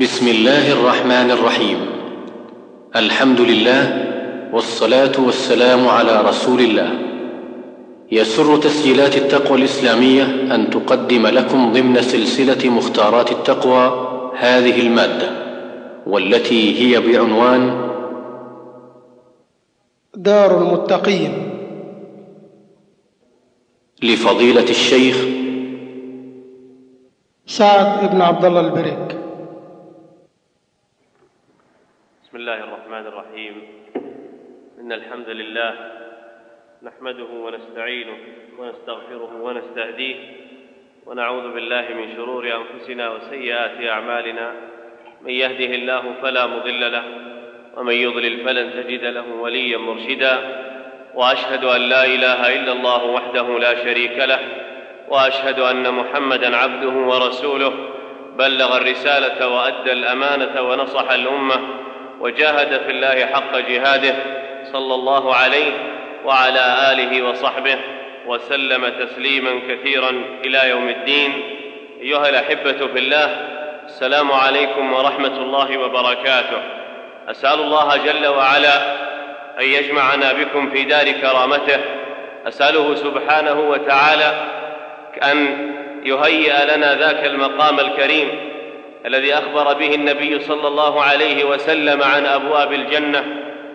بسم الله الرحمن الرحيم. الحمد لله والصلاة والسلام على رسول الله. يسر تسجيلات التقوى الإسلامية أن تقدم لكم ضمن سلسلة مختارات التقوى هذه المادة والتي هي بعنوان دار المتقين لفضيلة الشيخ سعد بن عبد الله البريك. بسم الله الرحمن الرحيم. إن الحمد لله نحمده ونستعينه ونستغفره ونستهديه ونعوذ بالله من شرور أنفسنا وسيئات أعمالنا. من يهده الله فلا مضل له ومن يضلل فلن تجد له وليا مرشدا. وأشهد أن لا إله إلا الله وحده لا شريك له وأشهد أن محمدا عبده ورسوله. بلغ الرسالة وأدى الأمانة ونصح الأمة. وجاهد في الله حق جهاده صلى الله عليه وعلى آله وصحبه وسلم تسليما كثيرا إلى يوم الدين. أيها الأحبة في الله السلام عليكم ورحمة الله وبركاته. أسأل الله جل وعلا أن يجمعنا بكم في دار كرامته. أسأله سبحانه وتعالى أن يهيئ لنا ذاك المقام الكريم الذي أخبر به النبي صلى الله عليه وسلم عن أبواب الجنة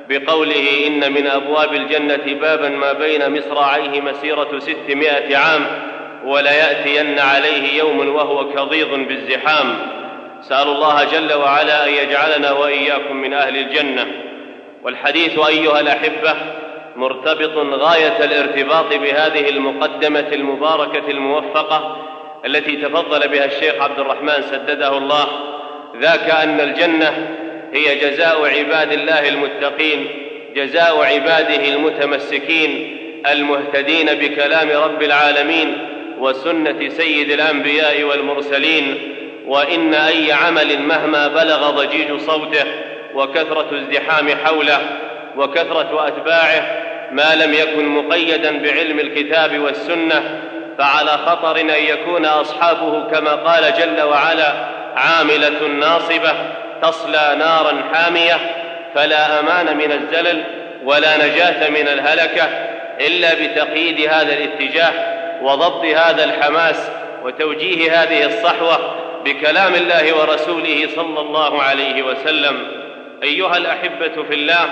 بقوله إن من أبواب الجنة بابا ما بين مصراعيه مسيرة ستمائة عام وليأتين عليه يوم وهو كضيض بالزحام. سأل الله جل وعلا أن يجعلنا وإياكم من أهل الجنة. والحديث أيها الأحبة مرتبط غاية الارتباط بهذه المقدمة المباركة الموفقة التي تفضل بها الشيخ عبد الرحمن سدده الله ذاك أن الجنة هي جزاء عباد الله المتقين جزاء عباده المتمسكين المهتدين بكلام رب العالمين وسنة سيد الأنبياء والمرسلين. وإن أي عمل مهما بلغ ضجيج صوته وكثرة الزحام حوله وكثرة أتباعه ما لم يكن مقيدا بعلم الكتاب والسنة فعلى خطر أن يكون أصحابه كما قال جل وعلا عاملة ناصبة تصلى نارا حامية فلا أمان من الزلل ولا نجاة من الهلكة إلا بتقييد هذا الاتجاه وضبط هذا الحماس وتوجيه هذه الصحوة بكلام الله ورسوله صلى الله عليه وسلم. أيها الأحبة في الله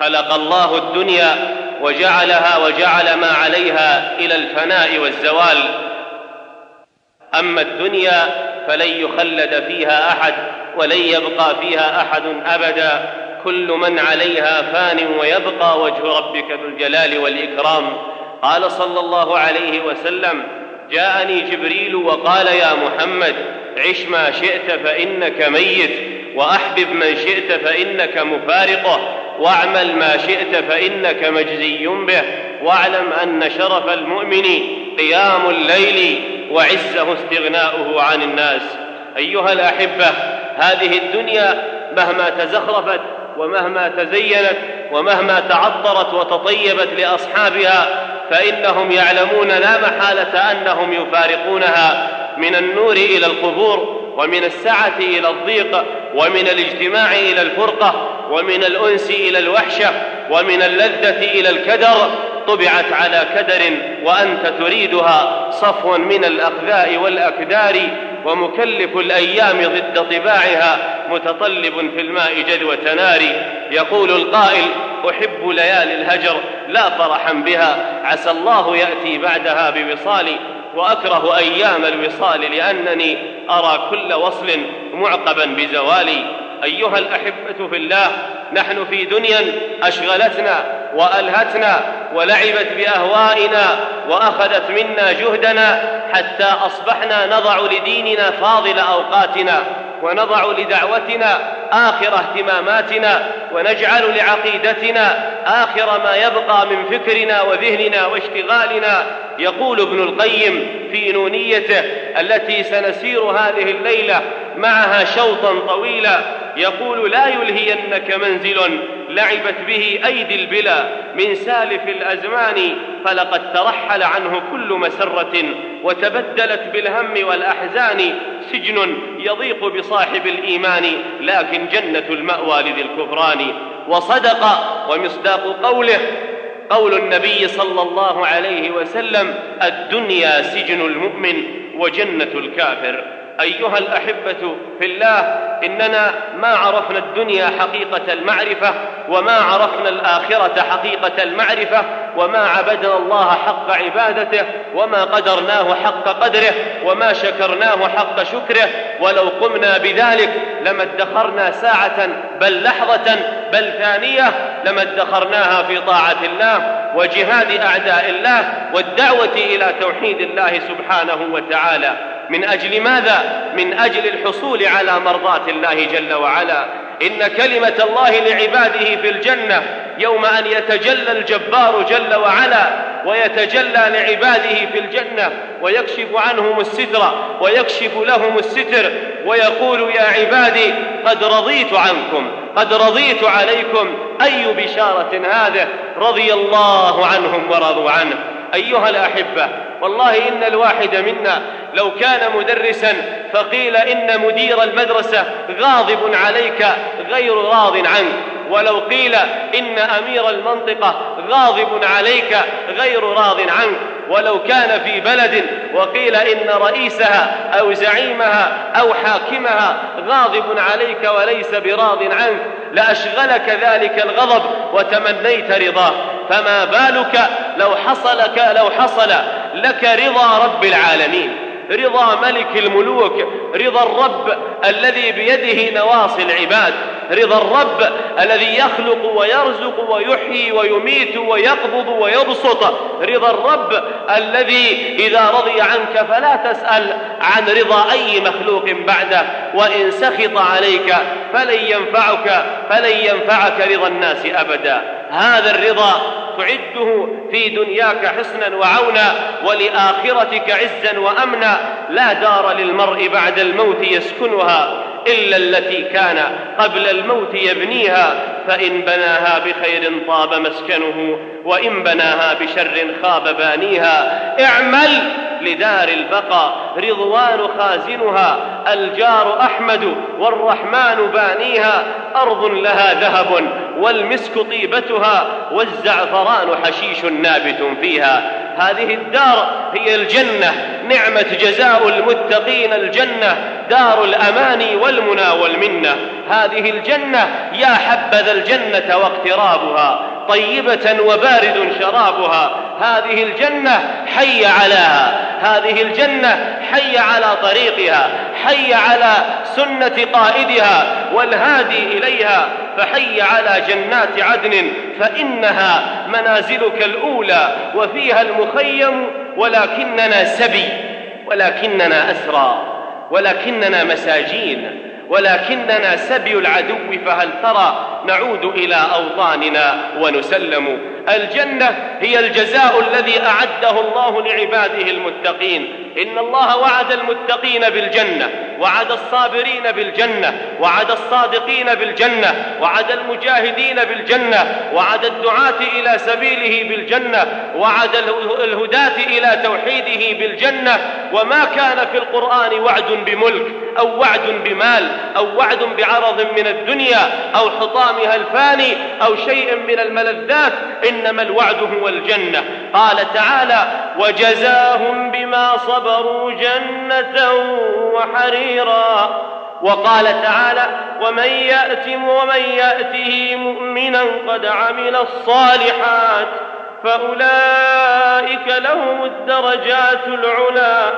خلق الله الدنيا وجعلها وجعل ما عليها إلى الفناء والزوال. أما الدنيا فلن يخلد فيها أحد ولن يبقى فيها أحد أبدا. كل من عليها فان ويبقى وجه ربك ذو الجلال والإكرام. قال صلى الله عليه وسلم جاءني جبريل وقال يا محمد عش ما شئت فإنك ميت. وأحبب من شئت فإنك مفارقة واعمل ما شئت فإنك مجزي به واعلم أن شرف المؤمن قيام الليل وعزه استغناؤه عن الناس. أيها الأحبة هذه الدنيا مهما تزخرفت ومهما تزينت ومهما تعطرت وتطيبت لأصحابها فإنهم يعلمون لا محالة أنهم يفارقونها من النور إلى القبور ومن السعة إلى الضيق ومن الاجتماع إلى الفرقة ومن الأنس إلى الوحشة ومن اللذة إلى الكدر طبعت على كدر وأنت تريدها صفوا من الأخذاء والأكدار ومكلف الأيام ضد طباعها متطلب في الماء جدوى نار يقول القائل أحب ليالي الهجر لا فرحا بها عسى الله يأتي بعدها بوصال. وأكره أيام الوصال لأنني أرى كل وصل معقبا بزوالي. أيها الأحبة في الله نحن في دنيا أشغلتنا وألهتنا ولعبت بأهوائنا وأخذت منا جهدنا حتى أصبحنا نضع لديننا فاضل أوقاتنا ونضع لدعوتنا آخر اهتماماتنا ونجعل لعقيدتنا آخر ما يبقى من فكرنا وذهننا واشتغالنا. يقول ابن القيم في نونيته التي سنسير هذه الليلة معها شوطا طويلا يقول لا يلهينك منزل لعبت به أيدي البلا من سالف الأزمان فلقد ترحل عنه كل مسرة وتبدلت بالهم والأحزان. سجن يضيق بصاحب الإيمان لكن جنة المأوى لذي الكفران. وصدق ومصداق قوله قول النبي صلى الله عليه وسلم الدنيا سجن المؤمن وجنة الكافر. أيها الأحبة في الله إننا ما عرفنا الدنيا حقيقة المعرفة وما عرفنا الآخرة حقيقة المعرفة وما عبدنا الله حق عبادته وما قدرناه حق قدره وما شكرناه حق شكره. ولو قمنا بذلك لما ادخرنا ساعة بل لحظة بل ثانية لما ادخرناها في طاعة الله وجهاد أعداء الله والدعوة إلى توحيد الله سبحانه وتعالى. من أجل ماذا؟ من أجل الحصول على مرضاة الله جل وعلا. إن كلمة الله لعباده في الجنة يوم أن يتجلى الجبار جل وعلا ويتجلى لعباده في الجنة ويكشف عنهم الستر ويكشف لهم الستر ويقول يا عبادي قد رضيت عنكم قد رضيت عليكم. أي بشارة هذه؟ رضي الله عنهم ورضوا عنه. أيها الأحبة والله إن الواحد منا لو كان مدرسا فقيل إن مدير المدرسة غاضب عليك غير راض عنك. ولو قيل إن أمير المنطقة غاضب عليك غير راض عنك. ولو كان في بلد وقيل إن رئيسها أو زعيمها أو حاكمها غاضب عليك وليس براض عنك. لأشغلك ذلك الغضب وتمنيت رضاه. فما بالك لو حصل لو حصل لك رضا رب العالمين. رضا ملك الملوك رضا الرب الذي بيده نواصي العباد رضا الرب الذي يخلق ويرزق ويحيي ويميت ويقبض ويبسط رضا الرب الذي إذا رضي عنك فلا تسأل عن رضا أي مخلوق بعده وإن سخط عليك فلن ينفعك فلن ينفعك رضا الناس أبدا. هذا الرضا تعده في دنياك حسنا وعونا ولآخرتك عزا وأمنا. لا دار للمرء بعد الموت يسكنها. إلا التي كان قبل الموت يبنيها فإن بناها بخير طاب مسكنه وإن بناها بشر خاب بانيها. اعمل لدار البقاء رضوان خازنها. الجار أحمد والرحمن بانيها. أرض لها ذهب والمسك طيبتها. والزعفران حشيش نابت فيها. هذه الدار هي الجنة نعمة جزاء المتقين الجنة دار الأمان والمنى والمنة. هذه الجنة يا حبذا الجنة واقترابها طيبة وبارد شرابها. هذه الجنة حي علاها هذه الجنة حي على طريقها حي على سنة قائدها والهادي إليها. فحي على جنات عدن فإنها منازلك الأولى وفيها المخيم ولكننا سبي ولكننا أسرى ولكننا مساجين ولكننا سبي العدو فهل ترى نعود إلى أوطاننا ونسلم؟ الجنة هي الجزاء الذي أعده الله لعباده المتقين. إن الله وعد المتقين بالجنة وعد الصابرين بالجنة وعد الصادقين بالجنة وعد المجاهدين بالجنة وعد الدعاة إلى سبيله بالجنة وعد الهداة إلى توحيده بالجنة. وما كان في القرآن وعد بملك أو وعد بمال أو وعد بعرض من الدنيا أو حطامها الفاني أو شيء من الملذات إنما الوعد هو الجنة. قال تعالى وجزاهم بما صبروا جنة وحريرا. وقال تعالى ومن يأت ومن يأته مؤمنا قد عمل الصالحات فأولئك لهم الدرجات العلى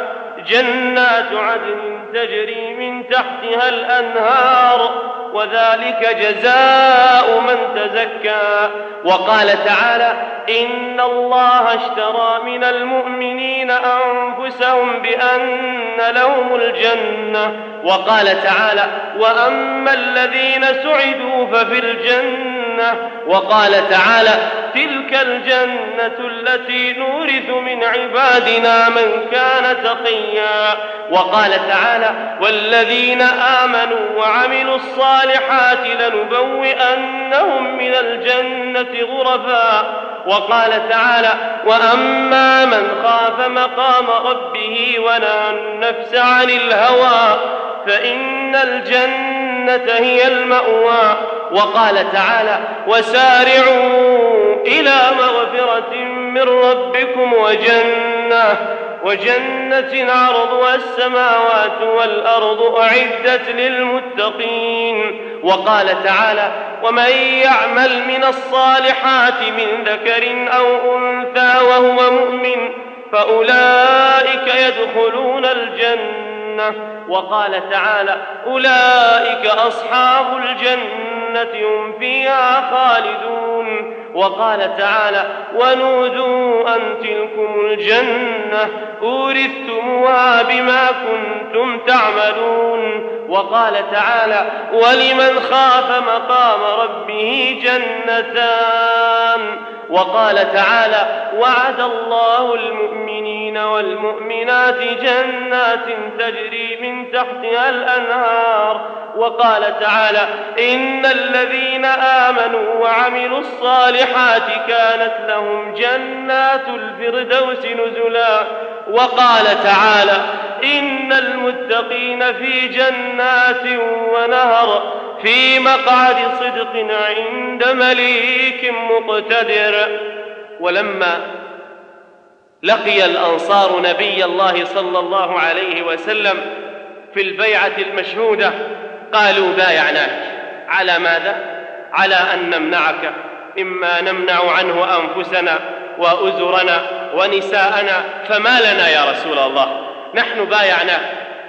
جنات عدن تجري من تحتها الأنهار وذلك جزاء من تزكى. وقال تعالى إن الله اشترى من المؤمنين أنفسهم بأن لهم الجنة. وقال تعالى وأما الذين سعدوا ففي الجنة وقال تعالى تلك الجنة التي نورث من عبادنا من كان تقيا. وقال تعالى والذين آمنوا وعملوا الصالحات لنبوئنهم من الجنة غرفا. وقال تعالى وأما من خاف مقام ربه ونهى النفس عن الهوى فإن الجنة هي المأوى. وقال تعالى وسارعوا إلى مغفرة من ربكم وجنة وجنة عرضها السماوات والأرض أعدت للمتقين وقال تعالى ومن يعمل من الصالحات من ذكر أو أنثى وهو مؤمن فأولئك يدخلون الجنة وقال تعالى أولئك أصحاب الجنة هم فيها خالدون وقال تعالى ونودوا أن تلكم الجنة أورثتموها بما كنتم تعملون. وقال تعالى ولمن خاف مقام ربه جنتان. وقال تعالى وعد الله المؤمنين والمؤمنات جنات تجري من تحتها الأنهار. وقال تعالى إن الذين آمنوا وعملوا الصالحات كانت لهم جنات الفردوس نزلا وقال تعالى إن المتقين في جنات ونهر في مقعد صدق عند مليك مقتدر. ولما لقي الأنصار نبي الله صلى الله عليه وسلم في البيعة المشهودة قالوا بايعناك. على ماذا؟ على أن نمنعك. مما نمنع عنه أنفسنا وأزرنا ونساءنا فما لنا يا رسول الله. نحن بايعناك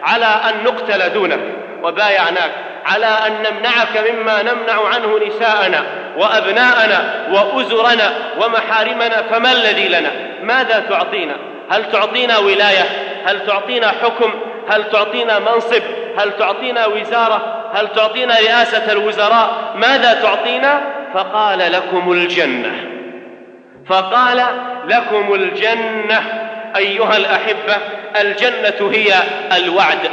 على أن نقتل دونك وبايعناك على أن نمنعك مما نمنع عنه نساءنا وأبناءنا وأزرنا ومحارمنا فما الذي لنا؟ ماذا تعطينا؟ هل تعطينا ولاية؟ هل تعطينا حكم؟ هل تعطينا منصب؟ هل تعطينا وزارة؟ هل تعطينا رئاسة الوزراء؟ ماذا تعطينا؟ فقال لكم الجنة. فقال لكم الجنة أيها الأحبة الجنة هي الوعد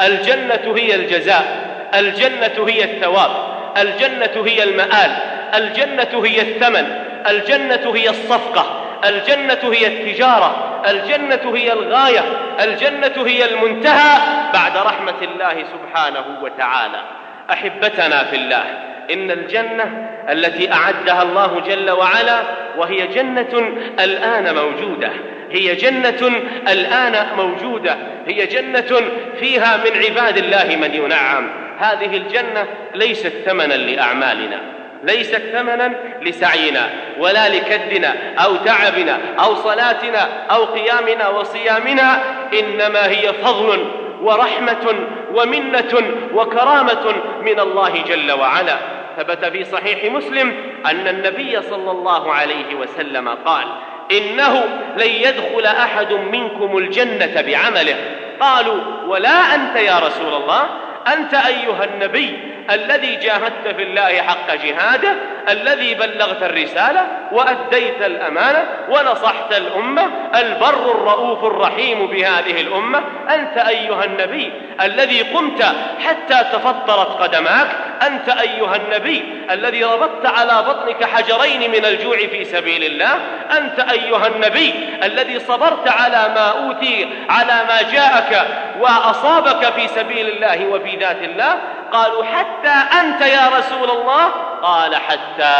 الجنة هي الجزاء الجنة هي الثواب الجنة هي المآل الجنة هي الثمن الجنة هي الصفقة الجنة هي التجارة الجنة هي الغاية الجنة هي المنتهى بعد رحمة الله سبحانه وتعالى. أحبتنا في الله. إن الجنة التي أعدها الله جل وعلا وهي جنة الآن موجودة. هي جنة الآن موجودة. هي جنة فيها من عباد الله من ينعم. هذه الجنة ليست ثمنا لأعمالنا. ليست ثمنا لسعينا ولا لكدنا أو تعبنا أو صلاتنا أو قيامنا وصيامنا إنما هي فضل ورحمة ومنة وكرامة من الله جل وعلا. ثبت في صحيح مسلم أن النبي صلى الله عليه وسلم قال إنه لن يدخل أحد منكم الجنة بعمله. قالوا ولا أنت يا رسول الله؟ أنت أيها النبي الذي جاهدت في الله حق جهاده الذي بلغت الرسالة وأديت الأمانة ونصحت الأمة البر الرؤوف الرحيم بهذه الأمة. أنت أيها النبي الذي قمت حتى تفطرت قدماك أنت أيها النبي الذي ربطت على بطنك حجرين من الجوع في سبيل الله أنت أيها النبي الذي صبرت على ما أوتي على ما جاءك وأصابك في سبيل الله وفي ذات الله. قالوا حتى أنت يا رسول الله؟ قال حتى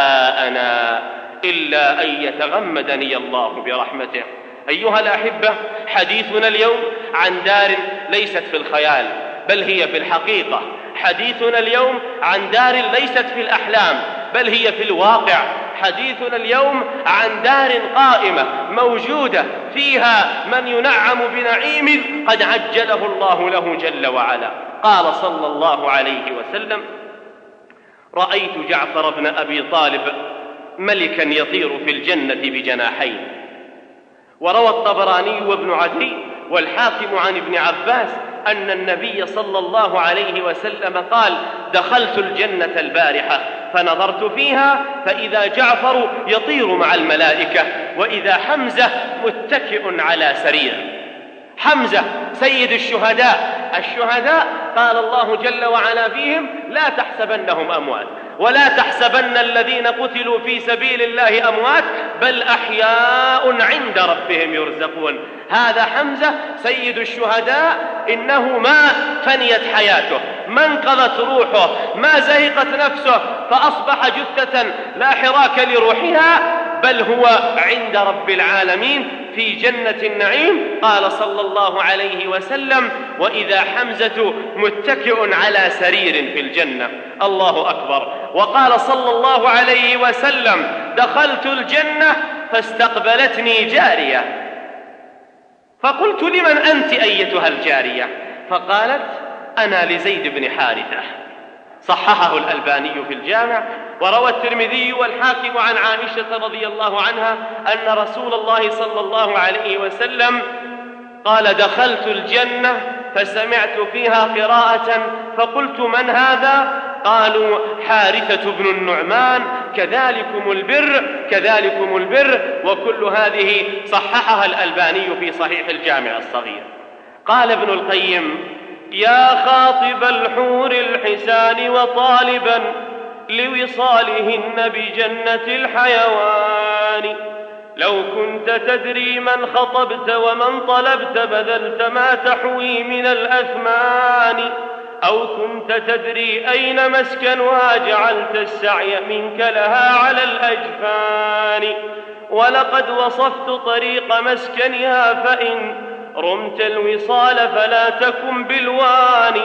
أنا إلا أن يتغمدني الله برحمته. أيها الأحبة حديثنا اليوم عن دار ليست في الخيال بل هي في الحقيقة. حديثنا اليوم عن دار ليست في الأحلام بل هي في الواقع. حديثنا اليوم عن دار قائمة موجودة فيها من ينعم بنعيم قد عجله الله له جل وعلا. قال صلى الله عليه وسلم رأيت جعفر بن أبي طالب ملكا يطير في الجنة بجناحين. وروى الطبراني وابن عدي والحاكم عن ابن عباس أن النبي صلى الله عليه وسلم قال دخلت الجنة البارحة فنظرت فيها فإذا جعفر يطير مع الملائكة وإذا حمزة متكئ على سرير. حمزة سيد الشهداء. الشهداء قال الله جل وعلا فيهم لا تحسبنهم أموات. ولا تحسبن الذين قتلوا في سبيل الله أموات بل أحياء عند ربهم يرزقون. هذا حمزة سيد الشهداء إنه ما فنيت حياته ما انقضت روحه ما زهقت نفسه فأصبح جثة لا حراك لروحها بل هو عند رب العالمين في جنة النعيم. قال صلى الله عليه وسلم وإذا حمزة متكئ على سرير في الجنة. الله أكبر. وقال صلى الله عليه وسلم دخلت الجنة فاستقبلتني جارية. فقلت لمن أنت أيتها الجارية؟ فقالت أنا لزيد بن حارثة. صححه الألباني في الجامع وروى الترمذي والحاكم عن عائشة رضي الله عنها أن رسول الله صلى الله عليه وسلم قال دخلت الجنة فسمعت فيها قراءة فقلت من هذا؟ قالوا حارثة بن النعمان كذلكم البر كذلكم البر وكل هذه صححها الألباني في صحيح الجامع الصغير. قال ابن القيم يا خاطب الحور الحسان وطالبا لوصالهن بجنة الحيوان. لو كنت تدري من خطبت ومن طلبت بذلت ما تحوي من الأثمان. أو كنت تدري أين مسكنها جعلت السعي منك لها على الأجفان. ولقد وصفت طريق مسكنها فإن رمت الوصال فلا تكن بالوان.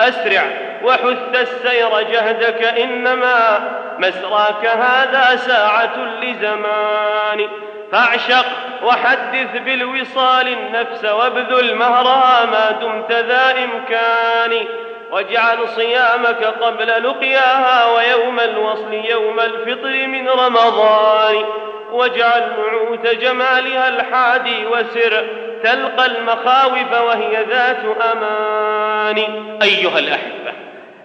أسرع وحث السير جهدك إنما مسراك هذا ساعة لزمان. فاعشق وحدث بالوصال النفس وابذل مهرها ما دمت ذا إمكان. واجعل صيامك قبل لقياها ويوم الوصل يوم الفطر من رمضان. واجعل نعوت جمالها الحادي وسر تلقى المخاوف وهي ذات أمان. أيها الأحبة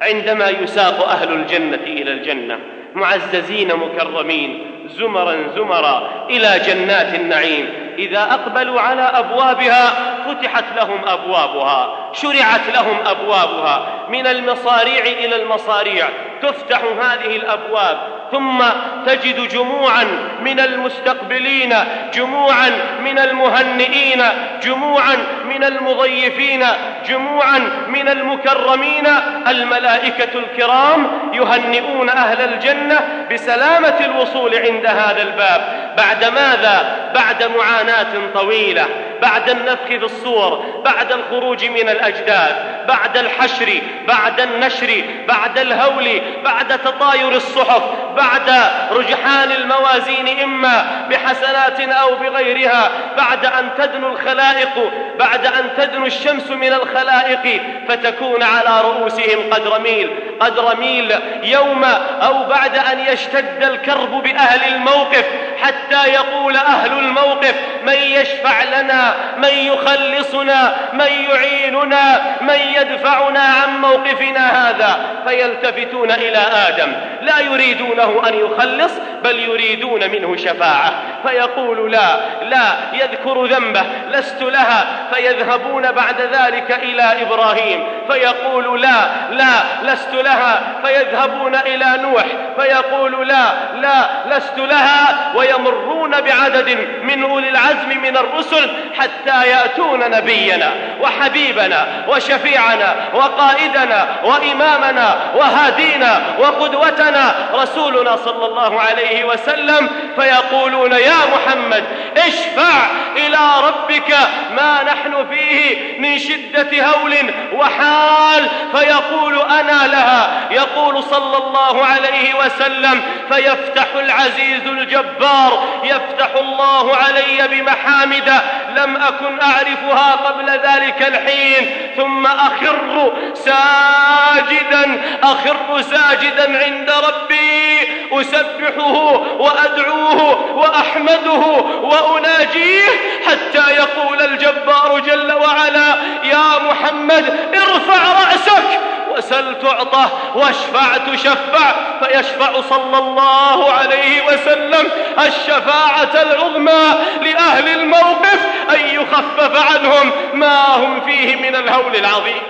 عندما يساق أهل الجنة إلى الجنة معززين مكرمين زمرا زمرا إلى جنات النعيم. إذا أقبلوا على أبوابها فتحت لهم أبوابها شرعت لهم أبوابها. من المصاريع إلى المصاريع تفتح هذه الأبواب. ثم تجد جموعا من المستقبلين جموعا من المهنئين جموعا من المضيفين جموعا من المكرمين. الملائكة الكرام يهنئون أهل الجنة بسلامة الوصول عند هذا الباب بعد ماذا؟ بعد معاناة طويلة بعد النفخ في الصور بعد الخروج من الأجداد بعد الحشر بعد النشر بعد الهول بعد تطاير الصحف بعد رجحان الموازين إما بحسنات أو بغيرها بعد أن تدنو الخلائق بعد أن تدنو الشمس من الخلائق فتكون على رؤوسهم قدر ميل قدر ميل يوم أو بعد أن يشتد الكرب بأهل الموقف حتى يقول أهل الموقف من يشفع لنا من يخلصنا من يعيننا من يدفعنا عن موقفنا هذا فيلتفتون إلى آدم. لا يريدونه أن يخلص بل يريدون منه شفاعة. فيقول لا لا يذكر ذنبه لست لها. فيذهبون بعد ذلك إلى إبراهيم. فيقول لا لا لست لها. فيذهبون إلى نوح. فيقول لا لا لست لها. ويمرون بعدد من أولي العزم من الرسل حتى يأتون نبينا وحبيبنا وشفيعنا وقائدنا وإمامنا وهادينا وقدوتنا رسولنا صلى الله عليه وسلم فيقولون يا محمد اشفع إلى ربك ما نحن فيه من شدة هول وحال فيقول أنا لها يقول صلى الله عليه وسلم فيفتح العزيز الجبار يفتح الله علي بمحامد لم أكن أعرفها قبل ذلك الحين ثم أخر ساجدا أخر ساجدا عند ربي أسبحه وأدعوه وأحمده وأناجيه حتى يقول الجبار جل وعلا يا محمد ارفع رأسك! وسل تعطى واشفع تشفع فيشفع صلى الله عليه وسلم الشفاعة العظمى لأهل الموقف أن يخفف عنهم ما هم فيه من الهول العظيم.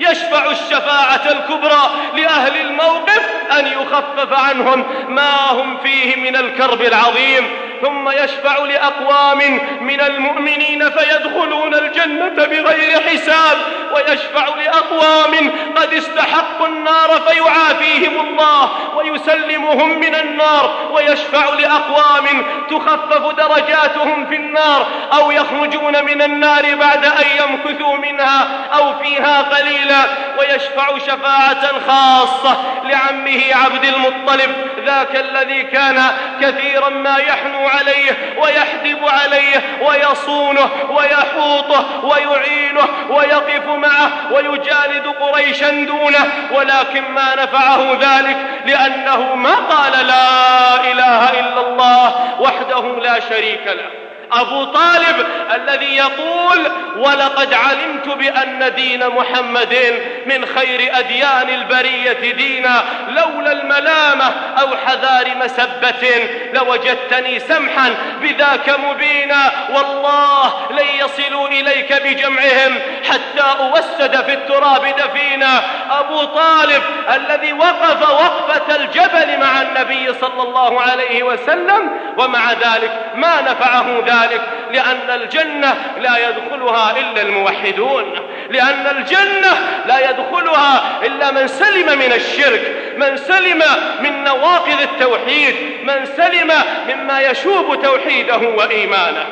يشفع الشفاعة الكبرى لأهل الموقف أن يخفف عنهم ما هم فيه من الكرب العظيم. ثم يشفع لأقوام من المؤمنين فيدخلون الجنة بغير حساب ويشفع لأقوام قد استحقوا النار فيعافيهم الله ويسلمهم من النار ويشفع لأقوام تخفف درجاتهم في النار أو يخرجون من النار بعد أن يمكثوا منها أو فيها قليلا ويشفع شفاعة خاصة لعمه عبد المطلب ذاك الذي كان كثيرا ما يحنو عليه ويحدب عليه ويصونه ويحوطه ويعينه ويقف معه ويجالد قريشا دونه. ولكن ما نفعه ذلك لأنه ما قال لا إله إلا الله وحده لا شريك له. أبو طالب الذي يقول ولقد علمت بأن دين محمد من خير أديان البرية دينا لولا الملامة أو حذار مسبة لوجدتني سمحا بذاك مبينا والله لن يصلوا إليك بجمعهم حتى أوسد في التراب دفينا. أبو طالب الذي وقف وقفة الجبل مع النبي صلى الله عليه وسلم ومع ذلك ما نفعه ذلك. ذلك لأن الجنة لا يدخلها إلا الموحدون لأن الجنة لا يدخلها إلا من سلم من الشرك من سلم من نواقض التوحيد من سلم مما يشوب توحيده وإيمانه.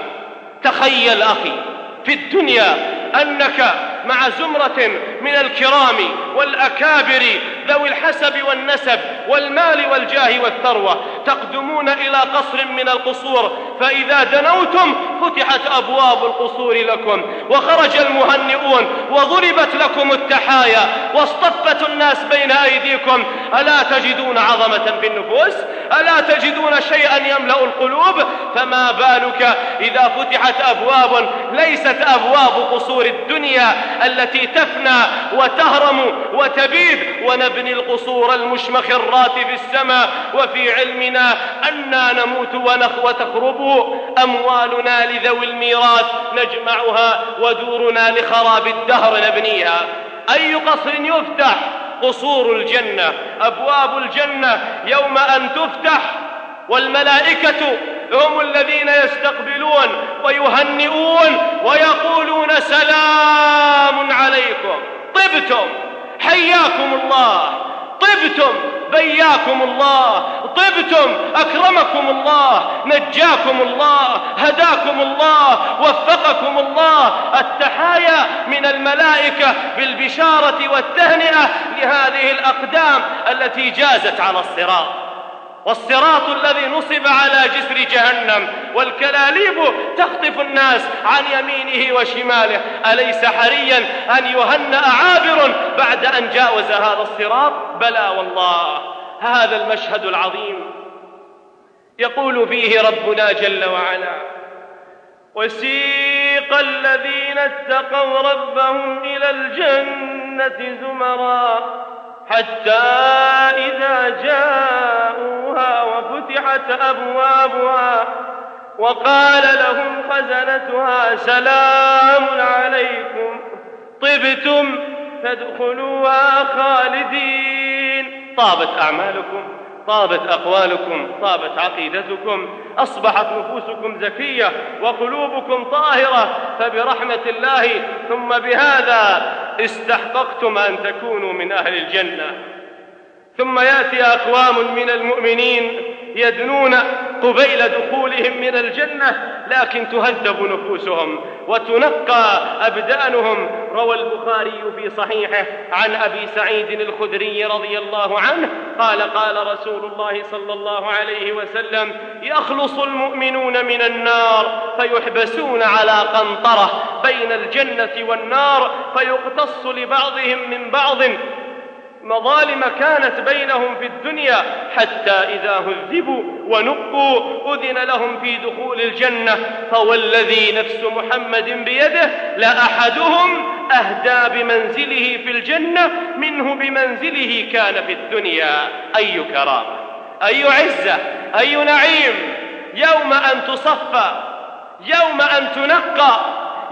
تخيل أخي في الدنيا أنك مع زمرة من الكرام والأكابر ذوي الحسب والنسب والمال والجاه والثروة تقدمون إلى قصر من القصور فإذا دنوتم فتحت أبواب القصور لكم وخرج المهنئون وضربت لكم التحايا واصطفت الناس بين أيديكم. ألا تجدون عظمة في النفوس ألا تجدون شيئا يملأ القلوب؟ فما بالك إذا فتحت أبواب ليست أبواب قصور الدنيا التي تفنى وتهرم وتبيد ونبني القصور المشمخرات في السماء. وفي علمنا أنا نموت ونخ وتخرب أموالنا لذوي الميراث. نجمعها ودورنا لخراب الدهر نبنيها. أي قصر يفتح؟ قصور الجنة. أبواب الجنة يوم أن تفتح. والملائكة هم الذين يستقبلون ويهنئون ويقولون سلام عليكم. طبتم حياكم الله. طبتم بياكم الله. طبتم أكرمكم الله. نجاكم الله. هداكم الله. وفقكم الله. التحايا من الملائكة بالبشارة والتهنئة لهذه الأقدام التي جازت على الصراط. والصراط الذي نصب على جسر جهنم والكلاليب تخطف الناس عن يمينه وشماله. أليس حريا أن يهنأ عابر بعد أن جاوز هذا الصراط؟ بلى والله هذا المشهد العظيم يقول فيه ربنا جل وعلا وسيق الذين اتقوا ربهم إلى الجنة زمرًا. حتى إذا جاءوها وفتحت أبوابها وقال لهم خزنتها سلام عليكم طبتم فادخلوها خالدين. طابت أعمالكم طابت أقوالكم طابت عقيدتكم أصبحت نفوسكم زكية وقلوبكم طاهرة فبرحمة الله ثم بهذا استحققتم أن تكونوا من أهل الجنة. ثم يأتي أقوام من المؤمنين يدنون قبيل دخولهم من الجنة لكن تهذب نفوسهم وتنقى أبدانهم. روى البخاري في صحيحه عن أبي سعيد الخدري رضي الله عنه قال قال رسول الله صلى الله عليه وسلم يخلص المؤمنون من النار فيحبسون على قنطرة بين الجنة والنار فيقتص لبعضهم من بعض مظالم كانت بينهم في الدنيا حتى إذا هذبوا ونقوا أذن لهم في دخول الجنة. فوالذي نفس محمد بيده لأحدهم أهدى بمنزله في الجنة منه بمنزله كان في الدنيا. أي كرامة أي عزة أي نعيم. يوم أن تصفى يوم أن تنقى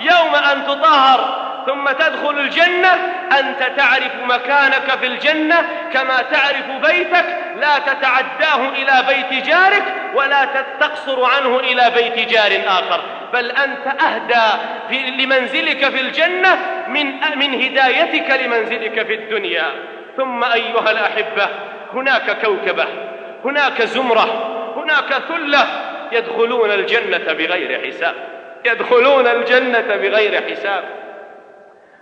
يوم أن تطهر ثم تدخل الجنة أنت تعرف مكانك في الجنة كما تعرف بيتك لا تتعداه إلى بيت جارك ولا تقصر عنه إلى بيت جار آخر. بل أنت أهدى في لمنزلك في الجنة من, من هدايتك لمنزلك في الدنيا. ثم أيها الأحبة هناك كوكبة هناك زمرة هناك ثلة يدخلون الجنة بغير حساب. يدخلون الجنة بغير حساب.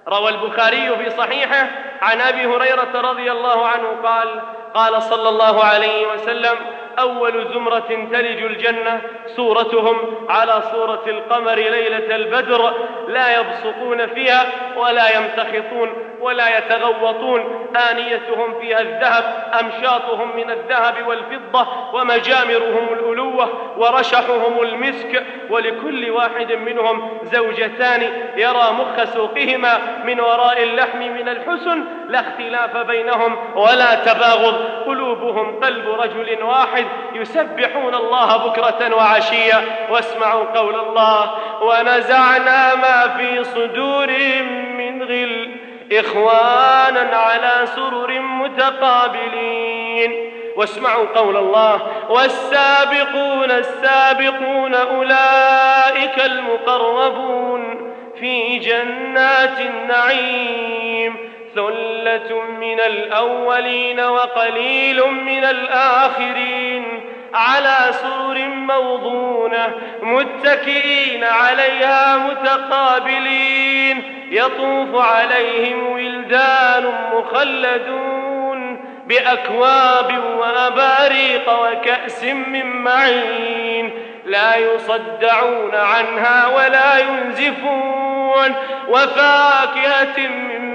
روى البخاري في صحيحه عن أبي هريرة رضي الله عنه قال قال صلى الله عليه وسلم أول زمرة تلج الجنة صورتهم على صورة القمر ليلة البدر لا يبصقون فيها ولا يمتخطون ولا يتغوطون آنيتهم فيها الذهب أمشاطهم من الذهب والفضة ومجامرهم الألوة ورشحهم المسك ولكل واحد منهم زوجتان يرى مخ سوقهما من وراء اللحم من الحسن لا اختلاف بينهم ولا تباغض. قلوبهم قلب رجل واحد. يسبحون الله بكرة وعشية. واسمعوا قول الله. ونزعنا ما في صدورهم من غل. إخوانا على سرر متقابلين. واسمعوا قول الله. والسابقون السابقون أولئك المقربون في جنات النعيم. ثلة من الأولين وقليل من الآخرين على سرر موضونة متكئين عليها متقابلين يطوف عليهم ولدان مخلدون بأكواب وأباريق وكأس من معين لا يصدعون عنها ولا ينزفون وفاكهة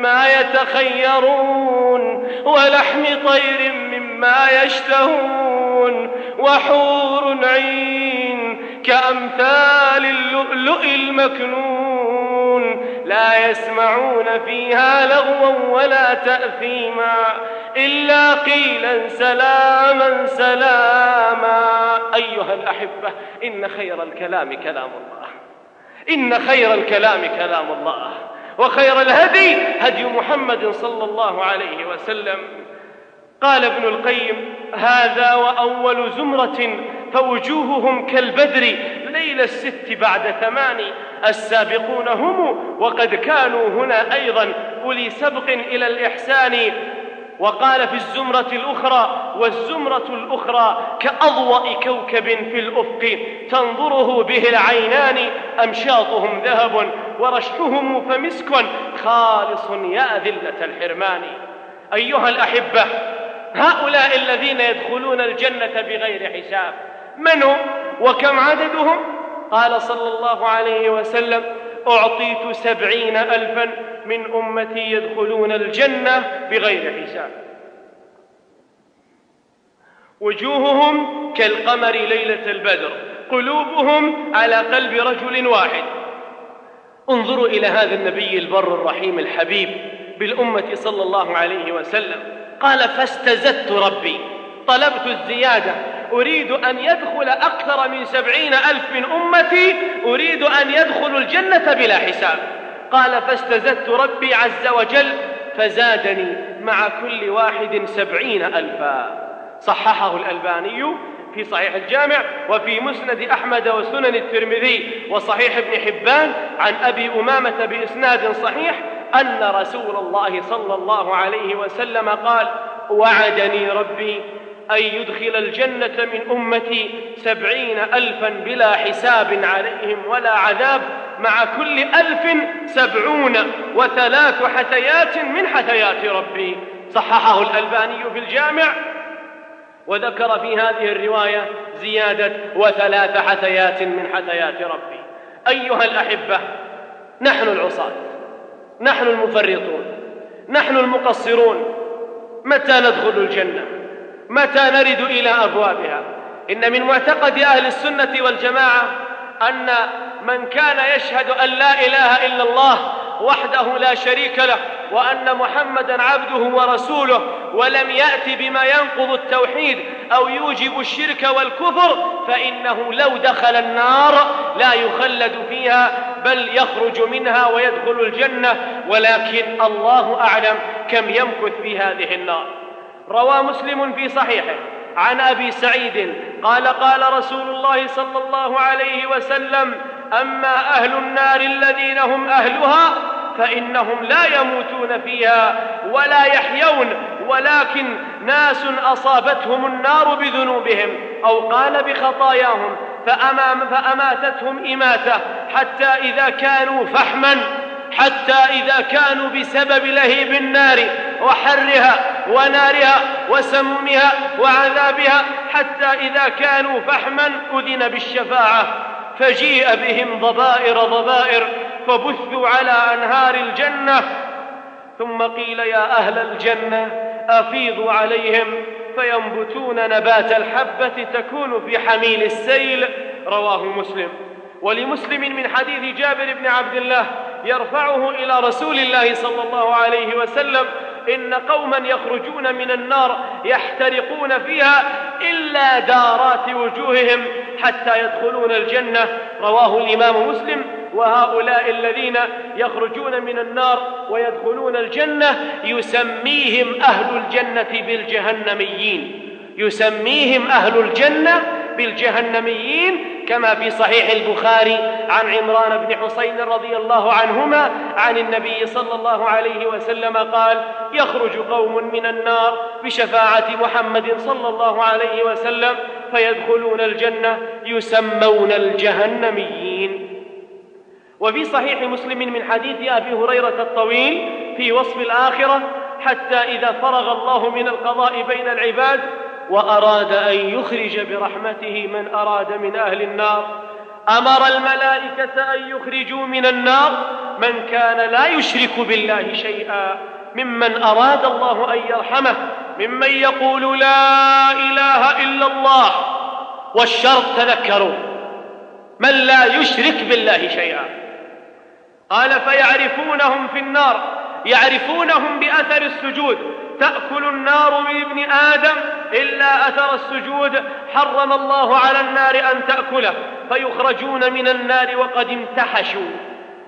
مما يتخيرون ولحم طير مما يشتهون وحور عين كأمثال اللؤلؤ المكنون لا يسمعون فيها لغوا ولا تأثيما إلا قيلا سلاما سلاما. أيها الأحبة إن خير الكلام كلام الله. إن خير الكلام كلام الله. وخير الهدي هدي محمد صلى الله عليه وسلم. قال ابن القيم هذا وأول زمرة فوجوههم كالبدر ليل الست بعد ثمان. السابقون هم وقد كانوا هنا أيضا أولي سبق إلى الإحسان وقال في الزمرة الأخرى والزمرة الأخرى كأضوأ كوكب في الأفق تنظره به العينان أمشاطهم ذهب ورشحهم فمسك خالص يا ذلة الحرمان. أيها الأحبة هؤلاء الذين يدخلون الجنة بغير حساب من هم وكم عددهم؟ قال صلى الله عليه وسلم أعطيت سبعين ألفا من أمتي يدخلون الجنة بغير حساب. وجوههم كالقمر ليلة البدر قلوبهم على قلب رجل واحد. انظروا إلى هذا النبي البر الرحيم الحبيب بالأمة صلى الله عليه وسلم. قال فاستزدت ربي طلبت الزيادة أريد أن يدخل أكثر من سبعين ألف من أمتي أريد أن يدخلوا الجنة بلا حساب. قال فاستزدت ربي عز وجل فزادني مع كل واحد سبعين ألفا. صححه الألباني في صحيح الجامع وفي مسند أحمد وسنن الترمذي وصحيح ابن حبان عن أبي أمامة بإسناد صحيح أن رسول الله صلى الله عليه وسلم قال وعدني ربي أن يدخل الجنة من أمتي سبعين ألفا بلا حساب عليهم ولا عذاب مع كل ألف سبعون وثلاث حثيات من حثيات ربي. صححه الألباني في الجامع وذكر في هذه الرواية زيادة وثلاث حثيات من حثيات ربي. أيها الأحبة نحن العصاة نحن المفرطون نحن المقصرون متى ندخل الجنة؟ متى نرد إلى أبوابها. إن من معتقد أهل السنة والجماعة أن من كان يشهد أن لا إله إلا الله وحده لا شريك له وأن محمدا عبده ورسوله ولم يأت بما ينقض التوحيد أو يوجب الشرك والكفر فإنه لو دخل النار لا يخلد فيها بل يخرج منها ويدخل الجنة ولكن الله أعلم كم يمكث في هذه النار. روى مسلم في صحيحه. عن أبي سعيد قال قال رسول الله صلى الله عليه وسلم أما أهل النار الذين هم أهلها فإنهم لا يموتون فيها ولا يحيون ولكن ناس أصابتهم النار بذنوبهم أو قال بخطاياهم فأمام فأماتتهم إماتة حتى إذا كانوا فحما حتى إذا كانوا بسبب لهيب النار وحرها ونارها وسمومها وعذابها حتى إذا كانوا فحما أذن بالشفاعة فجيء بهم ضبائر ضبائر فبثوا على أنهار الجنة. ثم قيل يا أهل الجنة أفيضوا عليهم فينبتون نبات الحبة تكون في حميل السيل. رواه مسلم. ولمسلم من حديث جابر بن عبد الله يرفعه إلى رسول الله صلى الله عليه وسلم إن قوما يخرجون من النار يحترقون فيها إلا دارات وجوههم حتى يدخلون الجنة. رواه الإمام مسلم. وهؤلاء الذين يخرجون من النار ويدخلون الجنة يسميهم أهل الجنة بالجهنميين. يسميهم أهل الجنة بالجهنميين كما في صحيح البخاري عن عمران بن حسين رضي الله عنهما عن النبي صلى الله عليه وسلم قال يخرج قوم من النار بشفاعة محمد صلى الله عليه وسلم فيدخلون الجنة يسمون الجهنميين. وفي صحيح مسلم من حديث أبي هريرة الطويل في وصف الآخرة حتى إذا فرغ الله من القضاء بين العباد وأراد أن يخرج برحمته من أراد من أهل النار. أمر الملائكة أن يخرجوا من النار. من كان لا يشرك بالله شيئا. ممن أراد الله أن يرحمه. ممن يقول لا إله إلا الله. والشرط تذكروا. من لا يشرك بالله شيئا. قال فيعرفونهم في النار. يعرفونهم بأثر السجود. تأكل النار من ابن آدم إلا أثر السجود حرم الله على النار أن تأكله فيخرجون من النار وقد امتحشوا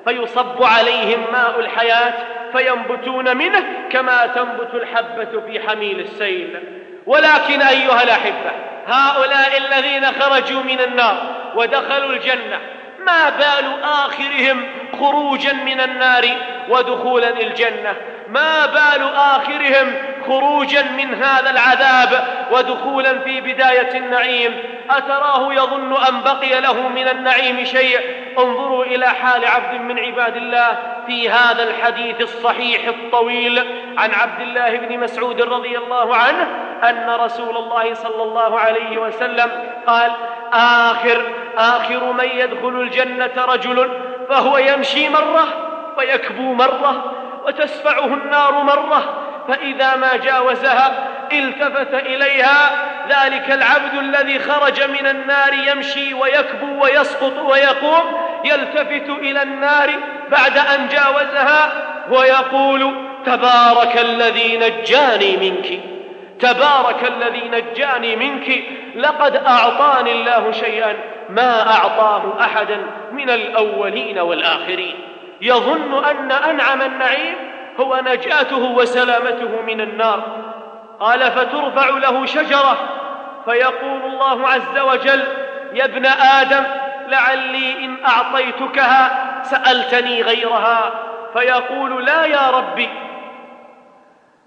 فيصب عليهم ماء الحياة فينبتون منه كما تنبت الحبة في حميل السيل. ولكن أيها الأحبة هؤلاء الذين خرجوا من النار ودخلوا الجنة ما بال آخرهم خروجا من النار ودخولا الجنة؟ ما بال آخرهم خروجا من هذا العذاب ودخولا في بداية النعيم. أتراه يظن أن بقي له من النعيم شيء؟ انظروا إلى حال عبد من عباد الله في هذا الحديث الصحيح الطويل عن عبد الله بن مسعود رضي الله عنه أن رسول الله صلى الله عليه وسلم قال آخر آخر من يدخل الجنة رجل فهو يمشي مرة ويكبو مرة وتسفعه النار مرة فإذا ما جاوزها التفت إليها. ذلك العبد الذي خرج من النار يمشي ويكبو ويسقط ويقوم يلتفت إلى النار بعد أن جاوزها ويقول تبارك الذي نجاني منك تبارك الذي نجاني منك. لقد أعطاني الله شيئا ما أعطاه أحدا من الأولين والآخرين. يظن أن أنعم النعيم هو نجاته وسلامته من النار. قال فترفع له شجرة. فيقول الله عز وجل يا ابن آدم لعلي إن أعطيتكها سألتني غيرها. فيقول لا يا ربي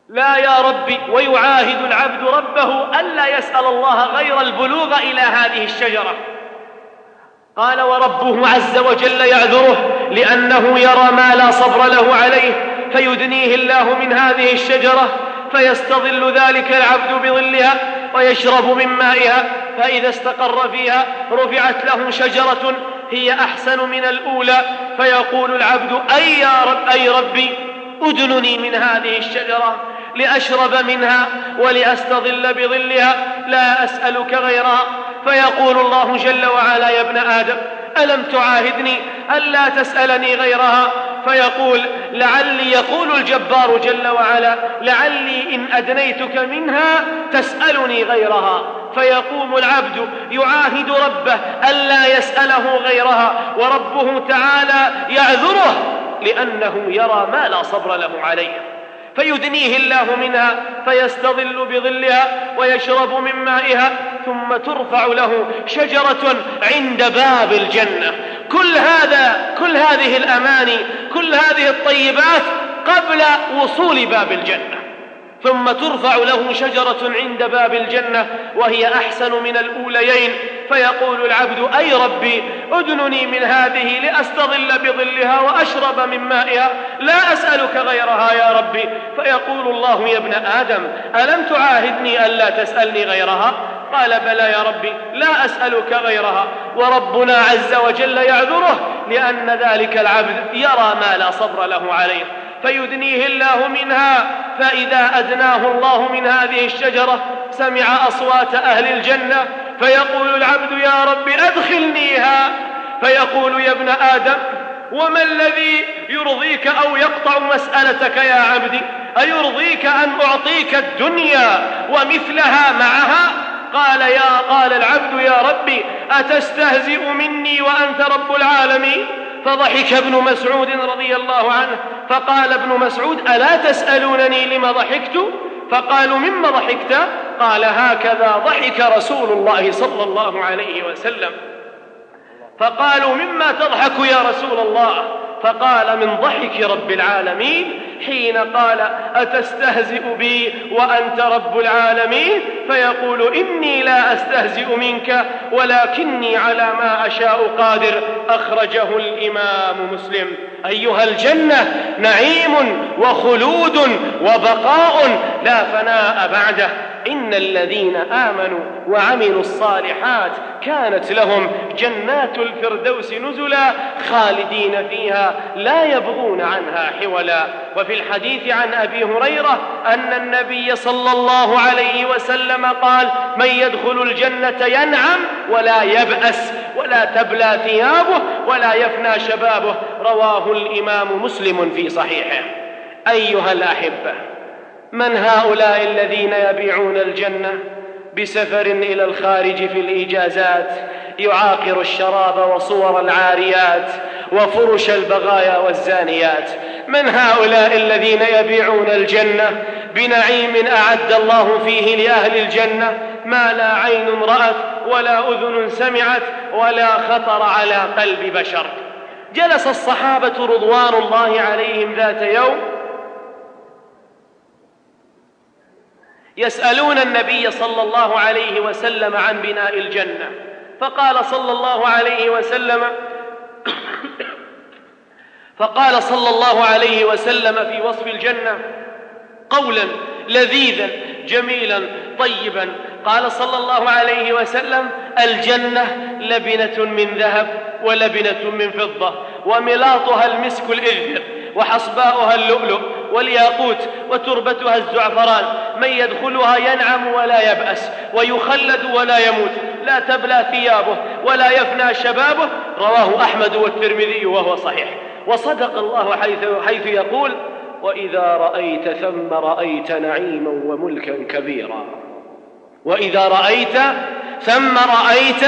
لا يا ربي. ويعاهد العبد ربه ألا يسأل الله غير البلوغ إلى هذه الشجرة. قال وربه عز وجل يعذره لأنه يرى ما لا صبر له عليه فيدنيه الله من هذه الشجرة فيستظل ذلك العبد بظلها ويشرب من مائها فإذا استقر فيها رفعت له شجرة هي أحسن من الأولى فيقول العبد أي يا رب أي ربي أدنني من هذه الشجرة لأشرب منها ولأستظل بظلها لا أسألك غيرها. فيقول الله جل وعلا يا ابن آدم ألم تعاهدني ألا تسألني غيرها؟ فيقول لعلي يقول الجبار جل وعلا لعلي إن أدنيتك منها تسألني غيرها. فيقوم العبد يعاهد ربه ألا يسأله غيرها وربه تعالى يعذره لأنه يرى ما لا صبر له عليه. فيدنيه الله منها فيستظل بظلها ويشرب من مائها ثم ترفع له شجرة عند باب الجنة. كل هذا كل هذه الأماني كل هذه الطيبات قبل وصول باب الجنة. ثم ترفع له شجرة عند باب الجنة وهي أحسن من الأوليين. فيقول العبد أي ربي أدنني من هذه لأستظل بظلها وأشرب من مائها لا أسألك غيرها يا ربي. فيقول الله يا ابن آدم ألم تعاهدني ألا تسألني غيرها؟ قال بلى يا ربي لا أسألك غيرها وربنا عز وجل يعذره لأن ذلك العبد يرى ما لا صبر له عليه. فيدنيه الله منها فإذا أدناه الله من هذه الشجرة سمع أصوات أهل الجنة فيقول العبد يا رب أدخلنيها. فيقول يا ابن آدم وما الذي يرضيك أو يقطع مسألتك يا عبدي أيرضيك أن أعطيك الدنيا ومثلها معها؟ قال يا قال العبد يا ربي أتستهزئ مني وأنت رب العالمين؟ فضحك ابن مسعود رضي الله عنه فقال ابن مسعود ألا تسألونني لم ضحكت؟ فقالوا مما ضحكت؟ قال هكذا ضحك رسول الله صلى الله عليه وسلم. فقالوا مما تضحك يا رسول الله؟ فقال من ضحك رب العالمين حين قال أتستهزئ بي وأنت رب العالمين؟ فيقول إني لا أستهزئ منك ولكني على ما أشاء قادر. أخرجه الإمام مسلم. أيها الجنة نعيم وخلود وبقاء لا فناء بعده. إن الذين آمنوا وعملوا الصالحات كانت لهم جنات الفردوس نزلا خالدين فيها لا يبغون عنها حولا. وفي الحديث عن أبي هريرة أن النبي صلى الله عليه وسلم قال من يدخل الجنة ينعم ولا يبأس ولا تبلى ثيابه ولا يفنى شبابه. رواه الإمام مسلم في صحيحه. أيها الأحبة من هؤلاء الذين يبيعون الجنة؟ بسفر إلى الخارج في الإجازات يعاقر الشراب وصور العاريات وفرش البغايا والزانيات. من هؤلاء الذين يبيعون الجنة بنعيم أعد الله فيه لأهل الجنة؟ ما لا عين رأت ولا أذن سمعت ولا خطر على قلب بشر. جلس الصحابة رضوان الله عليهم ذات يوم يسألون النبي صلى الله عليه وسلم عن بناء الجنة. فقال صلى الله عليه وسلم فقال صلى الله عليه وسلم في وصف الجنة قولا لذيذا جميلا طيبا. قال صلى الله عليه وسلم الجنة لبنة من ذهب ولبنة من فضة وملاطها المسك الإذر وحصباؤها اللؤلؤ والياقوت وتربتها الزعفران من يدخلها ينعم ولا يبأس ويخلد ولا يموت لا تبلى ثيابه ولا يفنى شبابه رواه أحمد والترمذي وهو صحيح وصدق الله حيث, حيث يقول وإذا رأيت ثم رأيت نعيما وملكا كبيرا وإذا رأيت ثم رأيت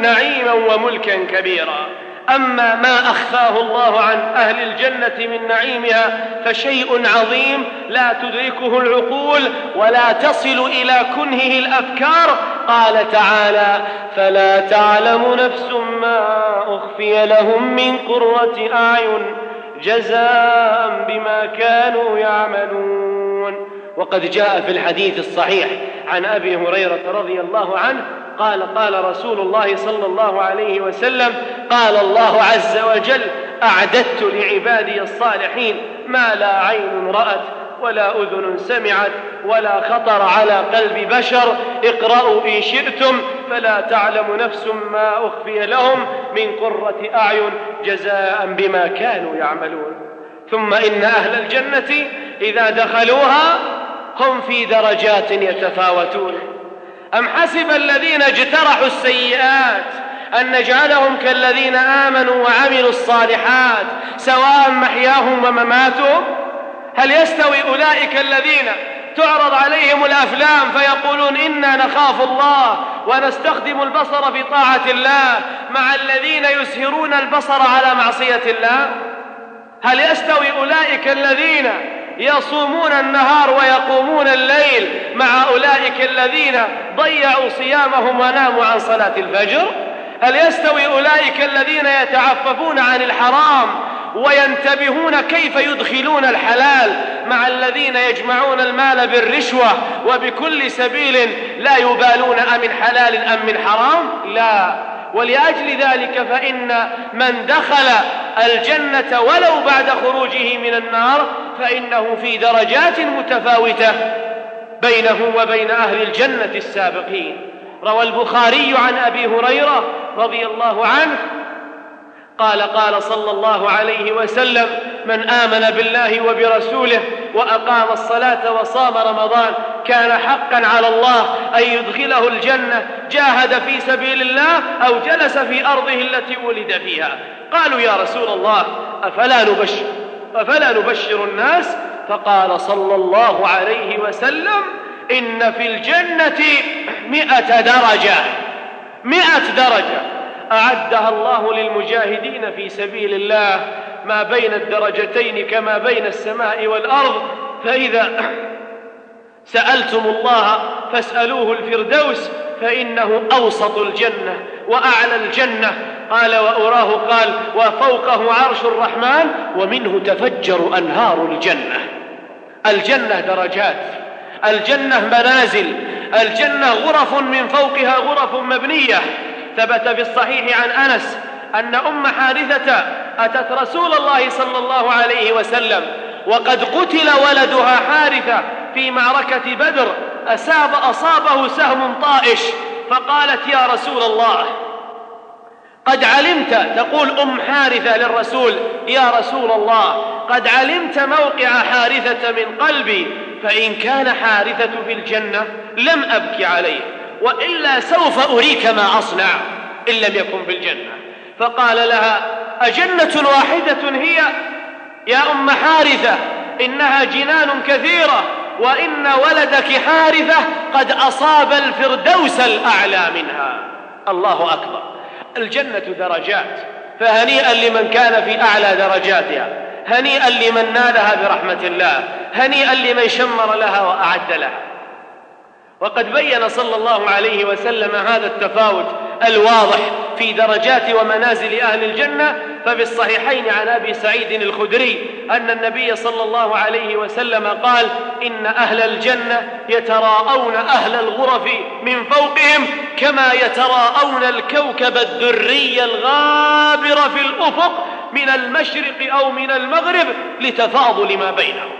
نعيما وملكا كبيرا أما ما أخفاه الله عن أهل الجنة من نعيمها فشيء عظيم لا تدركه العقول ولا تصل إلى كنهه الأفكار. قال تعالى فلا تعلم نفس ما أخفي لهم من قرة أعين جزاء بما كانوا يعملون. وقد جاء في الحديث الصحيح عن أبي هريرة رضي الله عنه قال قال رسول الله صلى الله عليه وسلم قال الله عز وجل أعددت لعبادي الصالحين ما لا عين رأت ولا أذن سمعت ولا خطر على قلب بشر. اقرأوا إن شئتم فلا تعلم نفس ما أخفي لهم من قرة أعين جزاء بما كانوا يعملون. ثم إن أهل الجنة إذا دخلوها هم في درجات يتفاوتون. أم حسب الذين اجترحوا السيئات أن نجعلهم كالذين آمنوا وعملوا الصالحات سواء محياهم ومماتهم؟ هل يستوي أولئك الذين تعرض عليهم الأفلام فيقولون إنا نخاف الله ونستخدم البصر في طاعة الله مع الذين يسهرون البصر على معصية الله؟ هل يستوي أولئك الذين يصومون النهار ويقومون الليل مع أولئك الذين ضيعوا صيامهم وناموا عن صلاة الفجر. هل يستوي أولئك الذين يتعففون عن الحرام وينتبهون كيف يدخلون الحلال مع الذين يجمعون المال بالرشوة وبكل سبيل لا يبالون أمن حلال أم من حرام؟ لا. ولأجل ذلك فإن من دخل الجنة ولو بعد خروجه من النار فإنه في درجات متفاوتة بينه وبين أهل الجنة السابقين. روى البخاري عن أبي هريرة رضي الله عنه قال قال صلى الله عليه وسلم من آمن بالله وبرسوله وأقام الصلاة وصام رمضان كان حقا على الله أن يدخله الجنة جاهد في سبيل الله أو جلس في أرضه التي ولد فيها. قالوا يا رسول الله أفلا نبشر؟ أفلا نبشر الناس؟ فقال صلى الله عليه وسلم إن في الجنة مئة درجة. مئة درجة. أعدها الله للمجاهدين في سبيل الله ما بين الدرجتين كما بين السماء والأرض. فإذا سألتم الله فاسألوه الفردوس فإنه أوسط الجنة وأعلى الجنة. قال وأراه قال وفوقه عرش الرحمن ومنه تفجر أنهار الجنة. الجنة درجات الجنة منازل الجنة غرف من فوقها غرف مبنية. ثبت في الصحيح عن أنس أن أم حارثة أتت رسول الله صلى الله عليه وسلم وقد قتل ولدها حارثة في معركة بدر أساب أصابه سهم طائش فقالت يا رسول الله قد علمت تقول أم حارثة للرسول يا رسول الله قد علمت موقع حارثة من قلبي فإن كان حارثة في الجنة لم ابك عليه. وإلا سوف أريك ما أصنع إن لم يكن في الجنة فقال لها أجنة واحدة هي؟ يا أم حارثة إنها جنان كثيرة وإن ولدك حارثة قد أصاب الفردوس الأعلى منها. الله أكبر. الجنة درجات فهنيئا لمن كان في أعلى درجاتها هنيئا لمن نالها برحمة الله هنيئا لمن شمر لها وأعد لها. وقد بين صلى الله عليه وسلم هذا التفاوت الواضح في درجات ومنازل أهل الجنة ففي الصحيحين عن أبي سعيد الخدري أن النبي صلى الله عليه وسلم قال إن أهل الجنة يتراءون أهل الغرف من فوقهم كما يتراءون الكوكب الدري الغابر في الأفق من المشرق أو من المغرب لتفاضل ما بينهم.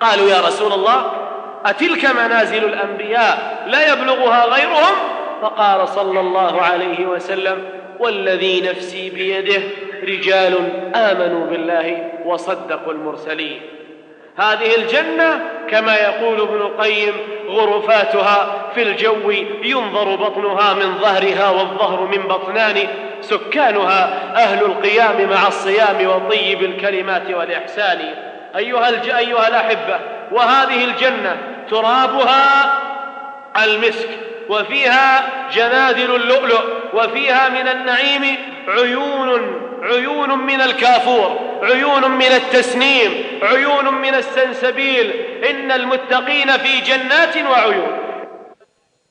قالوا يا رسول الله أتلك منازل الأنبياء لا يبلغها غيرهم؟ فقال صلى الله عليه وسلم والذي نفسي بيده رجال آمنوا بالله وصدقوا المرسلين. هذه الجنة كما يقول ابن القيم غرفاتها في الجو ينظر بطنها من ظهرها والظهر من بطنان سكانها أهل القيام مع الصيام وطيب الكلمات والإحسان. أيها, الج... أيها الأحبة وهذه الجنة ترابها المسك وفيها جنادل اللؤلؤ وفيها من النعيم عيون عيون من الكافور عيون من التسنيم عيون من السنسبيل. إن المتقين في جنات وعيون.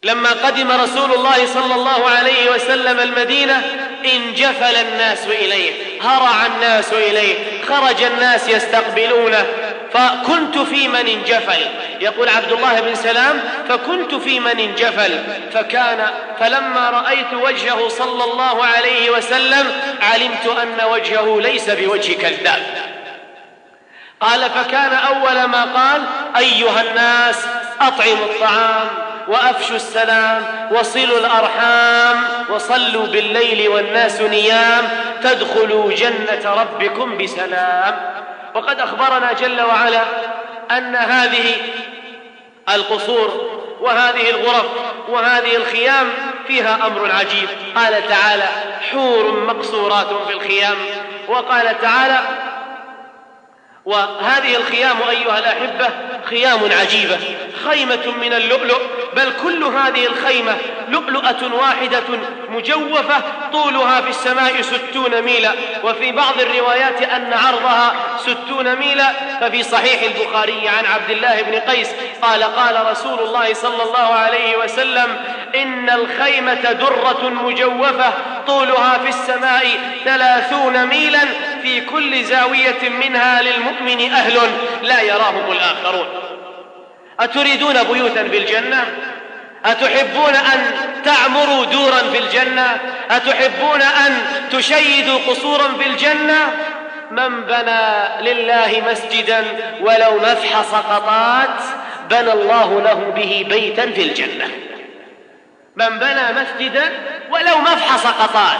لما قدم رسول الله صلى الله عليه وسلم المدينة انجفل الناس إليه هرع الناس إليه خرج الناس يستقبلونه. فكنت في من انجفل. يقول عبد الله بن سلام فكنت في من انجفل. فكان فلما رأيت وجهه صلى الله عليه وسلم علمت أن وجهه ليس بوجه كذاب قال فكان أول ما قال أيها الناس أطعموا الطعام وأفشوا السلام وصلوا الأرحام وصلوا بالليل والناس نيام تدخلوا جنة ربكم بسلام. وقد أخبرنا جل وعلا أن هذه القصور وهذه الغرف وهذه الخيام فيها أمر عجيب. قال تعالى حور مقصورات في الخيام. وقال تعالى وهذه الخيام أيها الأحبة خيام عجيبة خيمة من اللؤلؤ بل كل هذه الخيمة لؤلؤة واحدة مجوفة طولها في السماء ستون ميلا. وفي بعض الروايات أن عرضها ستون ميلا. ففي صحيح البخاري عن عبد الله بن قيس قال قال رسول الله صلى الله عليه وسلم إن الخيمة درة مجوفة طولها في السماء ثلاثون ميلا. في كل زاوية منها للمؤمن أهل لا يراهم الآخرون. أتريدون بيوتا في الجنة؟ أتحبون أن تعمروا دورا في الجنة؟ أتحبون أن تشيدوا قصورا في الجنة؟ من بنى لله مسجدا ولو مفح سقطات بنى الله له به بيتا في الجنة. من بنى مسجدا ولو مفح سقطات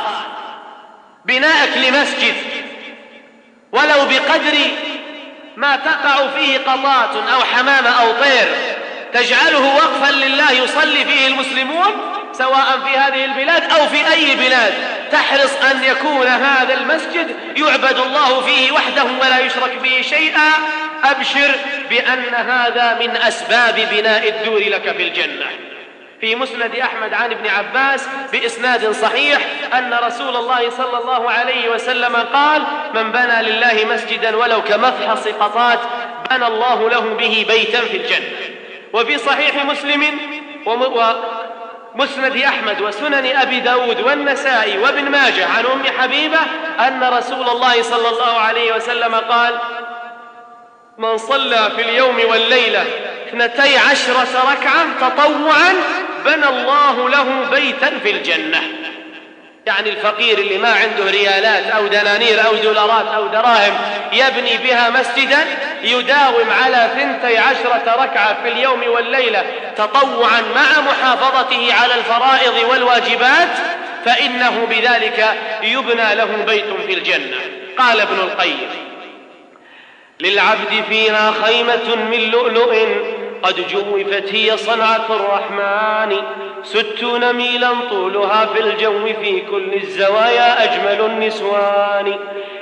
بناءك لمسجد ولو بقدر ما تقع فيه قطات أو حمامة أو طير تجعله وقفا لله يصلي فيه المسلمون سواء في هذه البلاد أو في أي بلاد. تحرص أن يكون هذا المسجد يعبد الله فيه وحده ولا يشرك به شيئا. أبشر بأن هذا من أسباب بناء الدور لك في الجنة. في مسند أحمد عن ابن عباس بإسناد صحيح أن رسول الله صلى الله عليه وسلم قال من بنى لله مسجدا ولو كمفحص قطات بنى الله له به بيتا في الجنة. وفي صحيح مسلم ومسند أحمد وسنن أبي داود والنسائي وابن ماجه عن أم حبيبة أن رسول الله صلى الله عليه وسلم قال من صلى في اليوم والليلة اثنتي عشرة ركعة تطوعا بنى الله له بيتا في الجنة. يعني الفقير اللي ما عنده ريالات أو دنانير أو دولارات أو دراهم يبني بها مسجدا يداوم على ثنتي عشرة ركعة في اليوم والليلة تطوعا مع محافظته على الفرائض والواجبات فإنه بذلك يبنى له بيت في الجنة. قال ابن القيم للعبد فيها خيمة من لؤلؤ قد جوفت هي صنعة الرحمن. ستون ميلا طولها في الجو في كل الزوايا أجمل النسوان.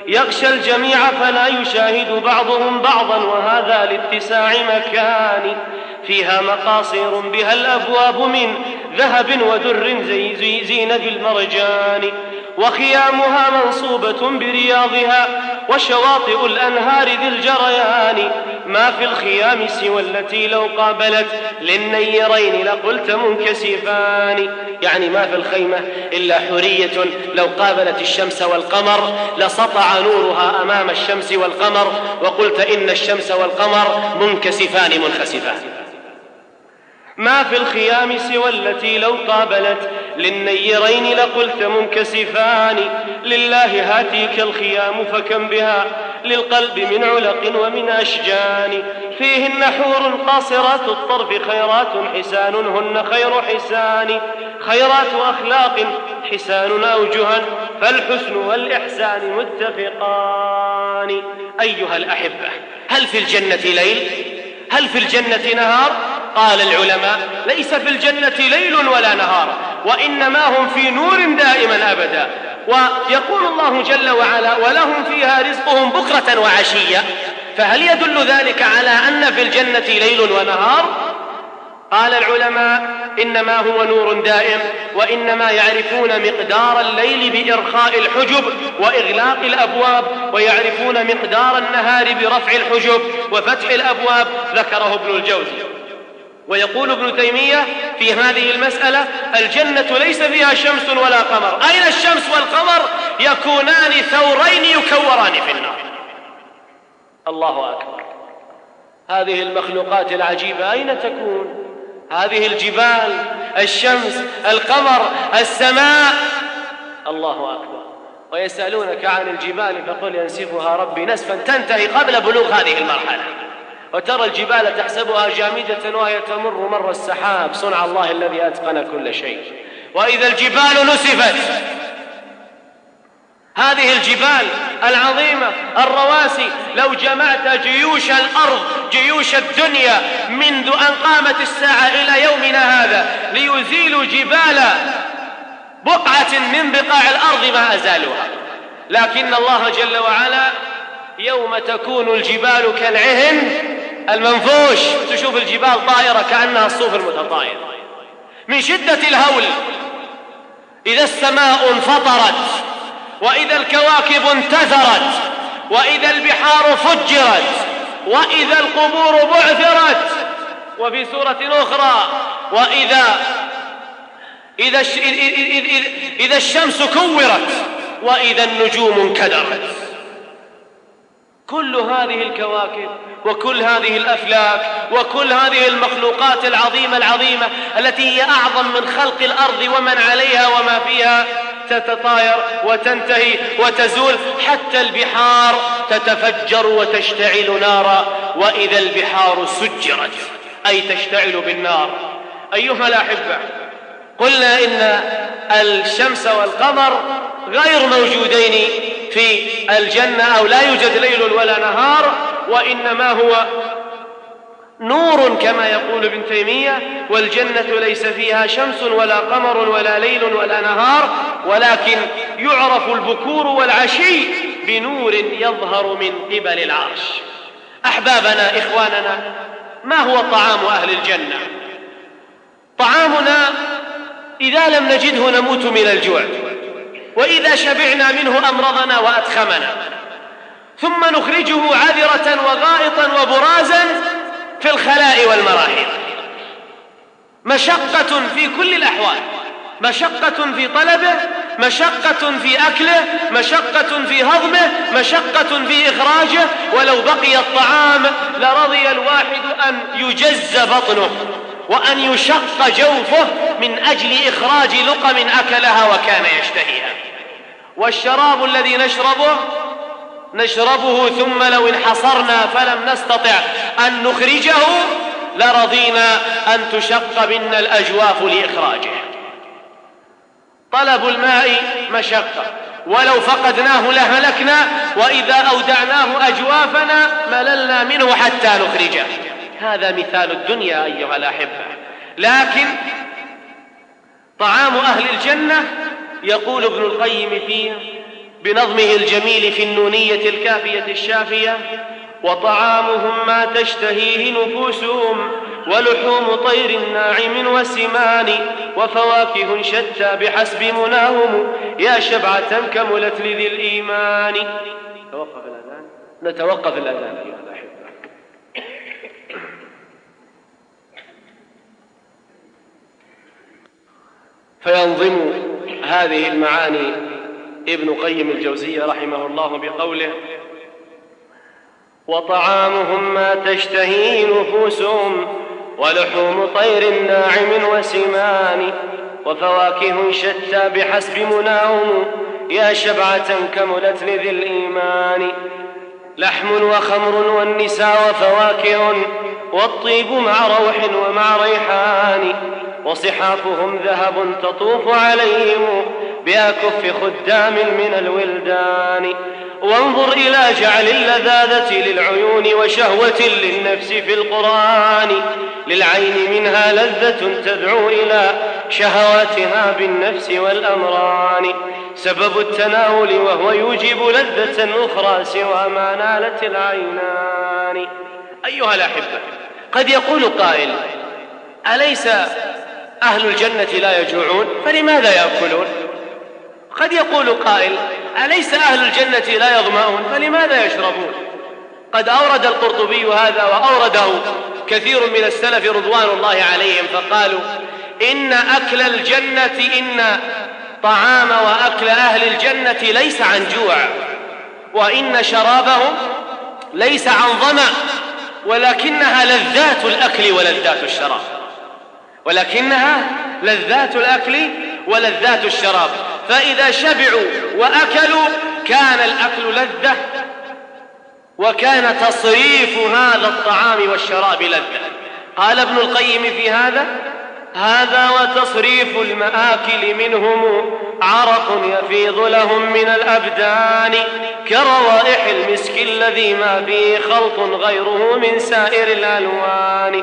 يغشى الجميع فلا يشاهد بعضهم بعضا وهذا لاتساع مكان. فيها مقاصير بها الأبواب من ذهب ودر زي, زي زينة المرجان. وخيامها منصوبة برياضها وشواطئ الأنهار ذي الجريان. ما في الخيام سوى التي لو قابلت للنيرين لقلت منكسفان. يعني ما في الخيمة إلا حورية لو قابلت الشمس والقمر لسطع نورها أمام الشمس والقمر وقلت إن الشمس والقمر منكسفان منخسفان. ما في الخيام سوى التي لو قابلت للنيرين لقلت منكسفان. لله هاتيك الخيام فكم بها للقلب من علق ومن أشجان. فيهن حور قاصرات الطرف خيرات حسان هن خير حسان. خيرات أخلاق حسان أوجها فالحسن والإحسان متفقان. أيها الأحبة هل في الجنة ليل؟ هل في الجنة نهار؟ قال العلماء ليس في الجنة ليل ولا نهار. وإنما هم في نور دائما أبدا. ويقول الله جل وعلا ولهم فيها رزقهم بكرة وعشية. فهل يدل ذلك على أن في الجنة ليل ونهار؟ قال العلماء إنما هو نور دائم وإنما يعرفون مقدار الليل بإرخاء الحجب وإغلاق الأبواب ويعرفون مقدار النهار برفع الحجب وفتح الأبواب ذكره ابن الجوزي. ويقول ابن تيمية في هذه المسألة الجنة ليس فيها شمس ولا قمر. أين الشمس والقمر؟ يكونان ثورين يكوران في النار. الله أكبر. هذه المخلوقات العجيبة أين تكون؟ هذه الجبال الشمس القمر السماء. الله أكبر. ويسألونك عن الجبال فقل ينسفها ربي نسفا. تنتهي قبل بلوغ هذه المرحلة. وترى الجبال تحسبها جامدة وهي تمر مر السحاب. صنع الله الذي أتقن كل شيء. وإذا الجبال نسفت هذه الجبال العظيمة الرواسي لو جمعت جيوش الأرض جيوش الدنيا منذ أن قامت الساعة إلى يومنا هذا ليزيلوا جبال بقعة من بقاع الأرض ما أزالوها. لكن الله جل وعلا يوم تكون الجبال كالعهن المنفوش. تشوف الجبال طائرة كأنها الصوف المتطاير. من شدة الهول إذا السماء انفطرت وإذا الكواكب انتثرت وإذا البحار فجرت وإذا القبور بعثرت. وفي سورة أخرى وإذا إذا إذا الشمس كورت وإذا النجوم انكدرت. كل هذه الكواكب وكل هذه الأفلاك وكل هذه المخلوقات العظيمة العظيمة التي هي أعظم من خلق الأرض ومن عليها وما فيها تتطاير وتنتهي وتزول حتى البحار تتفجر وتشتعل نارا. وإذا البحار سجرت أي تشتعل بالنار. أيها الأحبة قلنا إن الشمس والقمر غير موجودين في الجنة أو لا يوجد ليل ولا نهار وإنما هو نور كما يقول ابن تيمية والجنة ليس فيها شمس ولا قمر ولا ليل ولا نهار ولكن يعرف البكور والعشي بنور يظهر من قبل العرش. أحبابنا إخواننا ما هو طعام أهل الجنة؟ طعامنا إذا لم نجده نموت من الجوع وإذا شبعنا منه أمرضنا وأتخمنا. ثم نخرجه عذرة وغائطا وبرازا في الخلاء والمراحل. مشقة في كل الأحوال مشقة في طلبه مشقة في أكله مشقة في هضمه مشقة في إخراجه. ولو بقي الطعام لرضي الواحد أن يجز بطنه. وأن يشق جوفه من أجل إخراج لقم أكلها وكان يشتهيها. والشراب الذي نشربه نشربه ثم لو انحصرنا فلم نستطع أن نخرجه لرضينا أن تشق منا الأجواف لإخراجه. طلب الماء مشقة. ولو فقدناه لهلكنا وإذا أودعناه أجوافنا مللنا منه حتى نخرجه. هذا مثال الدنيا أيها الأحبة. لكن طعام أهل الجنة يقول ابن القيم فيه بنظمه الجميل في النونية الكافية الشافية وطعامهم ما تشتهيه نفوسهم ولحوم طير ناعم وسمان وفواكه شتى بحسب مناهم يا شبعة كملت لذي الإيمان. توقف الأذان نتوقف الأذان أيها الأحبة. فينظم هذه المعاني ابن قيم الجوزية رحمه الله بقوله وطعامهم ما تشتهي نفوسهم ولحوم طير ناعم وسمان وفواكه شتى بحسب مناهم يا شبعة كملت لذي الإيمان لحم وخمر والنساء وفواكه والطيب مع روح ومع ريحان وصحافهم ذهب تطوف عليهم بأكف خدام من الولدان. وانظر إلى جعل اللذاذة للعيون وشهوة للنفس في القرآن. للعين منها لذة تدعو إلى شهواتها بالنفس والأمران. سبب التناول وهو يوجب لذة أخرى سوى ما نالت العينان. أيها الأحبة قد يقول قائل أليس أهل الجنة لا يجوعون فلماذا يأكلون؟ قد يقول قائل أليس أهل الجنة لا يظمأون فلماذا يشربون؟ قد أورد القرطبي هذا وأورده كثير من السلف رضوان الله عليهم فقالوا إن أكل الجنة إن طعام وأكل أهل الجنة ليس عن جوع وإن شرابهم ليس عن ظمأ ولكنها لذات الأكل ولذات الشراب. ولكنها لذات الأكل ولذات الشراب. فإذا شبعوا وأكلوا كان الأكل لذة وكان تصريف هذا الطعام والشراب لذة. قال ابن القيم في هذا هذا وتصريف المآكل منهم عرق يفيض لهم من الأبدان كروائح المسك الذي ما فيه خلط غيره من سائر الألوان.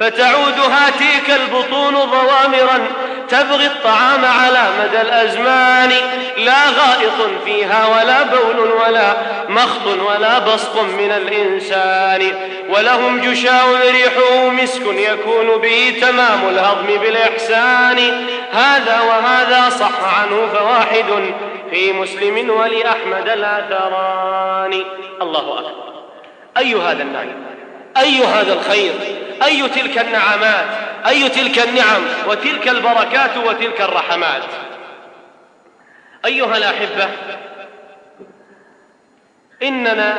فتعود هاتيك البطون ضوامرا تبغي الطعام على مدى الأزمان. لا غائط فيها ولا بول ولا مخط ولا بصق من الإنسان. ولهم جشاء ريحه مسك يكون به تمام الهضم بالإحسان. هذا وهذا صح عنه فواحد في مسلم ولأحمد الآثران الله أكبر. أي هذا النعيم أي هذا الخير؟ أي تلك النعمات؟ أي تلك النعم؟ وتلك البركات وتلك الرحمات. أيها الأحبة إننا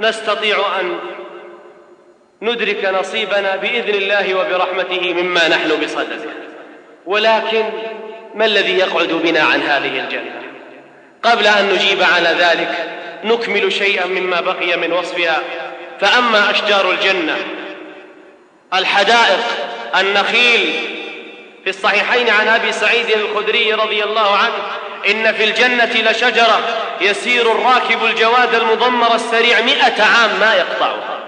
نستطيع أن ندرك نصيبنا بإذن الله وبرحمته مما نحن بصدده. ولكن ما الذي يقعد بنا عن هذه الجنة؟ قبل أن نجيب على ذلك نكمل شيئا مما بقي من وصفها فأما أشجار الجنة الحدائق النخيل في الصحيحين عن أبي سعيد الخدري رضي الله عنه إن في الجنة لشجرة يسير الراكب الجواد المضمر السريع مئة عام ما يقطعها.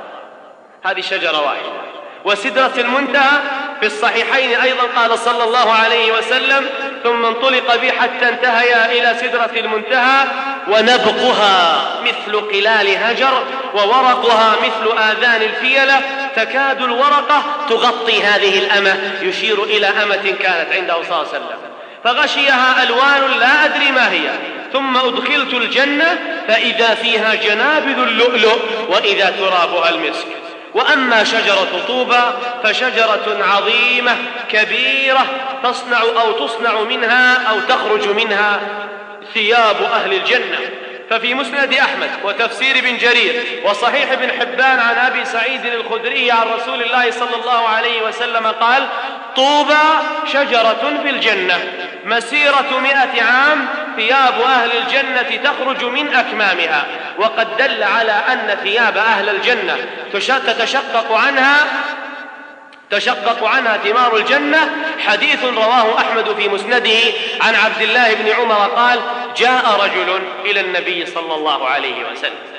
هذه شجرة واحدة. وسدرة المنتهى في الصحيحين أيضا قال صلى الله عليه وسلم ثم انطلق بي حتى انتهيا إلى سدرة المنتهى ونبقها مثل قلال هجر وورقها مثل آذان الفيلة تكاد الورقة تغطي هذه الأمة يشير إلى أمة كانت عنده صلى الله عليه وسلم. فغشيها ألوان لا أدري ما هي. ثم أدخلت الجنة فإذا فيها جنابذ اللؤلؤ وإذا ترابها المسك. وأما شجرة طوبى فشجرة عظيمة كبيرة تصنع أو تصنع منها أو تخرج منها ثياب أهل الجنة. ففي مسند أحمد وتفسير ابن جرير وصحيح ابن حبان عن أبي سعيد الخدري عن رسول الله صلى الله عليه وسلم قال طوبى شجرة في الجنة مسيرة مائه عام ثياب أهل الجنة تخرج من أكمامها وقد دل على أن ثياب أهل الجنة تتشقق عنها تشقق عنها ثمار الجنة. حديث رواه أحمد في مسنده عن عبد الله بن عمر قال جاء رجل إلى النبي صلى الله عليه وسلم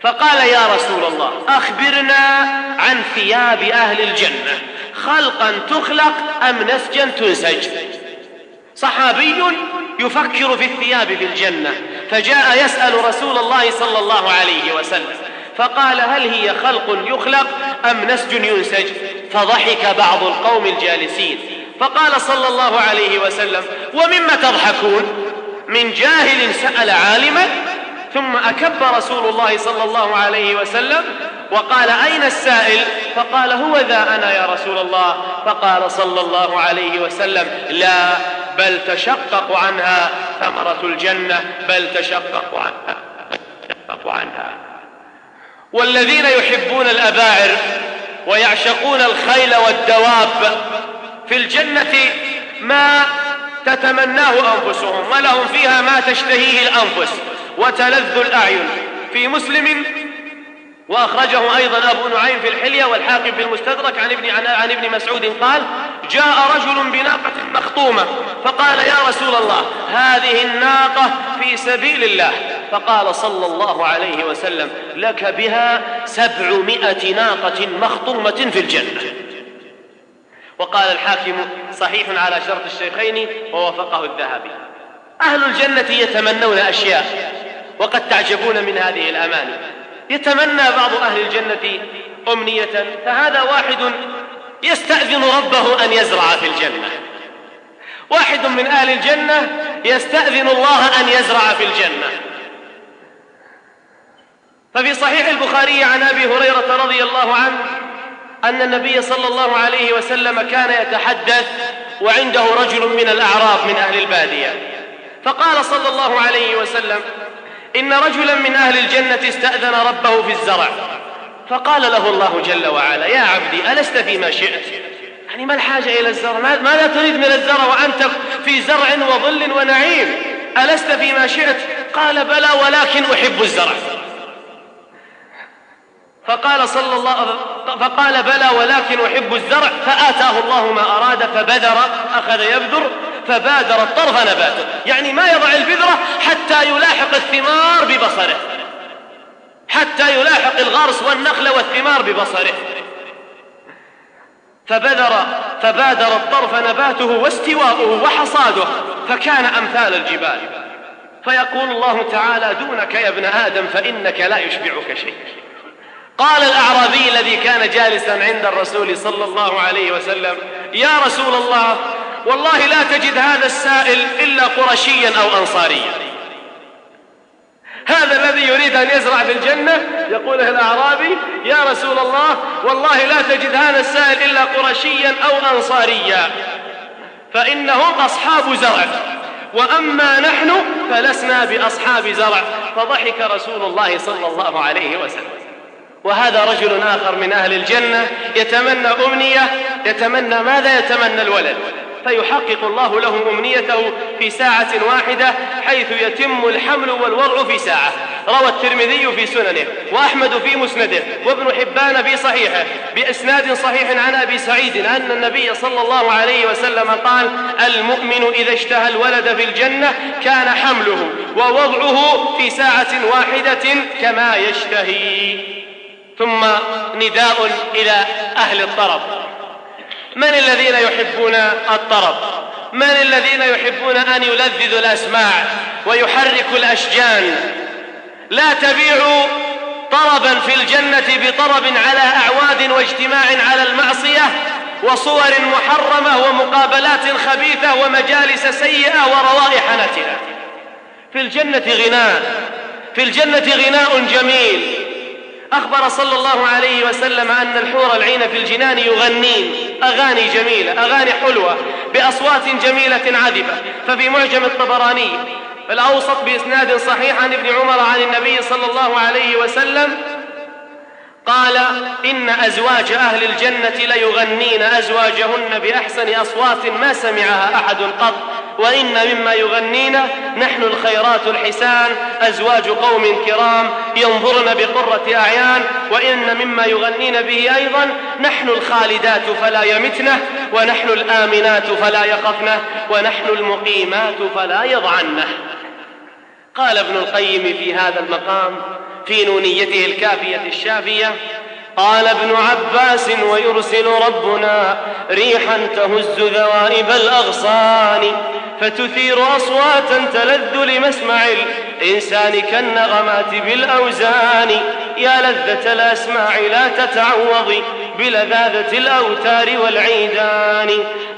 فقال يا رسول الله أخبرنا عن ثياب أهل الجنة خلقا تخلق أم نسجا تنسج؟ صحابي يفكر في الثياب في الجنة فجاء يسأل رسول الله صلى الله عليه وسلم فقال هل هي خلق يخلق أم نسج ينسج؟ فضحك بعض القوم الجالسين. فقال صلى الله عليه وسلم ومما تضحكون؟ من جاهل سأل عالما ثم أكب رسول الله صلى الله عليه وسلم وقال أين السائل؟ فقال هو ذا أنا يا رسول الله. فقال صلى الله عليه وسلم لا بل تشقق عنها ثمرة الجنة بل تشقق عنها تشقق عنها. والذين يحبون الأباعر ويعشقون الخيل والدواب في الجنة ما تتمناه أنفسهم ولهم فيها ما تشتهيه الأنفس وتلذ الأعين. في مسلم وأخرجه أيضا أبو نعيم في الحلية والحاكم في المستدرك عن ابن, عن ابن مسعود قال جاء رجل بناقة مخطومة فقال يا رسول الله هذه الناقة في سبيل الله. فقال صلى الله عليه وسلم لك بها سبعمائة ناقة مخطومة في الجنة. وقال الحاكم صحيح على شرط الشيخين ووافقه الذهبي. أهل الجنة يتمنون أشياء وقد تعجبون من هذه الأماني. يتمنى بعض أهل الجنة أمنية فهذا واحد يستأذن ربه أن يزرع في الجنة. واحد من أهل الجنة يستأذن الله أن يزرع في الجنة. ففي صحيح البخاري عن أبي هريرة رضي الله عنه أن النبي صلى الله عليه وسلم كان يتحدث وعنده رجل من الأعراب من أهل البادية. فقال صلى الله عليه وسلم إن رجلا من أهل الجنة استأذن ربه في الزرع. فقال له الله جل وعلا يا عبدي ألست فيما شئت? يعني ما الحاجة إلى الزرع؟ ماذا تريد من الزرع وأنت في زرع وظل ونعيم؟ ألست فيما شئت؟ قال بلى ولكن أحب الزرع. فقال صلى الله فقال بلى ولكن أحب الزرع. فآتاه الله ما أراد فبذر أخذ يبذر فبادر الطرف نباته. يعني ما يضع البذرة حتى يلاحق الثمار ببصره. حتى يلاحق الغرس والنخل والثمار ببصره. فبدر فبادر الطرف نباته واستواؤه وحصاده. فكان أمثال الجبال. فيقول الله تعالى دونك يا ابن آدم فإنك لا يشبعك شيء. قال الأعرابي الذي كان جالسا عند الرسول صلى الله عليه وسلم يا رسول الله والله لا تجد هذا السائل إلا قرشيا أو أنصاريا. هذا الذي يريد أن يزرع في الجنة يقول الأعرابي يا رسول الله والله لا تجد هذا السائل إلا قرشيا أو أنصاريا. فإنهم أصحاب زرع وأما نحن فلسنا بأصحاب زرع. فضحك رسول الله صلى الله عليه وسلم. وهذا رجل آخر من أهل الجنة يتمنى أمنية يتمنى ماذا؟ يتمنى الولد. فيحقق الله له أمنيته في ساعة واحدة حيث يتم الحمل والوضع في ساعة. روى الترمذي في سننه وأحمد في مسنده وابن حبان في صحيحه بإسناد صحيح عن أبي سعيد أن النبي صلى الله عليه وسلم قال المؤمن إذا اشتهى الولد في الجنة كان حمله ووضعه في ساعة واحدة كما يشتهي. ثم نداء إلى أهل الطرب. من الذين يحبون الطرب؟ من الذين يحبون أن يلذذوا الأسماع ويحركوا الأشجان؟ لا تبيعوا طربا في الجنة بطرب على أعواد واجتماع على المعصية وصور محرمة ومقابلات خبيثة ومجالس سيئة وروائح نتنة. في الجنة غناء في الجنة غناء جميل. أخبر صلى الله عليه وسلم أن الحور العين في الجنان يغنين أغاني جميلة أغاني حلوة بأصوات جميلة عذبة ففي معجم الطبراني. الأوسط بإسناد صحيح عن ابن عمر عن النبي صلى الله عليه وسلم قال إن أزواج أهل الجنة ليغنين أزواجهن بأحسن أصوات ما سمعها أحد قط وإن مما يغنين نحن الخيرات الحسان أزواج قوم كرام ينظرن بقرة أعيان وإن مما يغنين به أيضا نحن الخالدات فلا يمتنه ونحن الآمنات فلا يخفنه ونحن المقيمات فلا يضعنه قال ابن القيم في هذا المقام في نونيته الكافية الشافية قال ابن عباس ويرسل ربنا ريحا تهز ذوائب الأغصان. فتثير أصواتا تلذ لمسمع الإنسان كالنغمات بالأوزان. يا لذة الأسماع لا تتعوضي بلذاذة الأوتار والعيدان.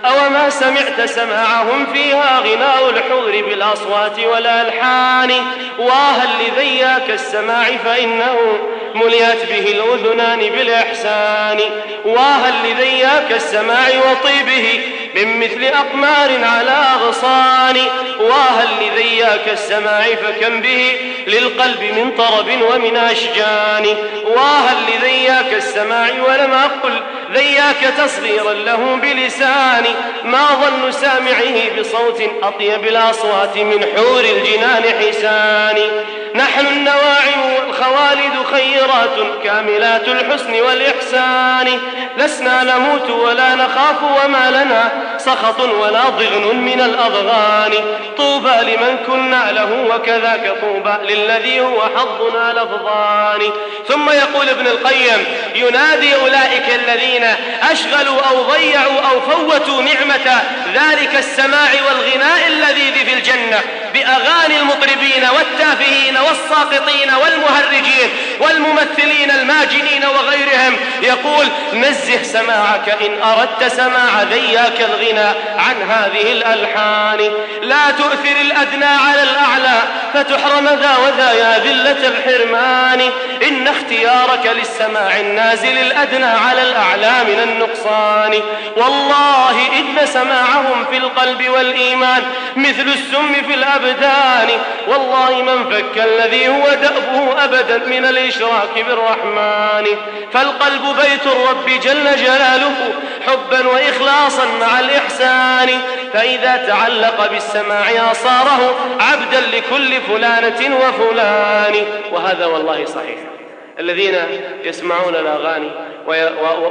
أوما سمعت سماعهم فيها غناء الحور بالأصوات والألحان. واها لذياك السماع فإنه مليت به الأذنان بالإحسان. واها لذياك السماع وطيبه من مثل أقمار على أغصان واها لذياك السماع فكم به للقلب من طرب ومن أشجان. واها لذياك السماع ولم أقل ذياك تصغيرا له بلساني ما ظن سامعه بصوت أطيب الأصوات من حور الجنان حساني نحن النواعم والخوالد خيرات كاملات الحسن والإحسان. لسنا نموت ولا نخاف وما لنا سخط ولا ضغن من الأضغان طوبى لمن كنا له وكذاك طوبى للذي هو حظنا لفظان ثم يقول ابن القيم ينادي أولئك الذين أشغلوا أو ضيعوا أو فوتوا نعمة ذلك السماع والغناء اللذيذ في الجنة. بأغاني المطربين والتافهين والساقطين والمهرجين والممثلين الماجنين وغيرهم يقول نزه سماعك إن أردت سماع ذياك الغنى عن هذه الألحان. لا تؤثر الأدنى على الأعلى فتحرم ذا وذا يا ذلة الحرمان. إن اختيارك للسماع النازل الأدنى على الأعلى من النقصان. والله إن سماعهم في القلب والإيمان مثل السم في الأبدان. والله من فك الذي هو دأبه أبدا من الإشراك بالرحمن. فالقلب بيت الرب جل جلاله حبا وإخلاصا مع الإحسان. فإذا تعلق بالسماع أصاره عبدا لكل فلانة وفلان. وهذا والله صحيح. الذين يسمعون الأغاني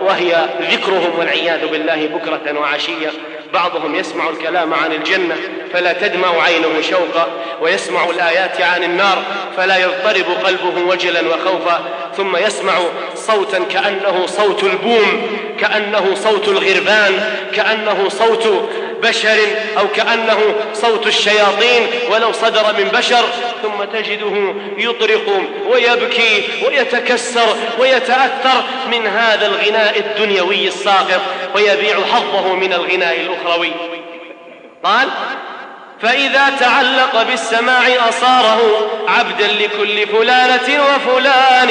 وهي ذكرهم والعياذ بالله بكرة وعشية. بعضهم يسمع الكلام عن الجنة فلا تدمع عينه شوقا ويسمع الآيات عن النار فلا يضطرب قلبه وجلا وخوفا ثم يسمع صوتا كأنه صوت البوم كأنه صوت الغربان كأنه صوت بشر أو كأنه صوت الشياطين ولو صدر من بشر ثم تجده يطرق ويبكي ويتكسر ويتأثر من هذا الغناء الدنيوي الساقط ويبيع حظه من الغناء الأخروي. قال فإذا تعلق بالسماع أصاره عبدا لكل فلانة وفلان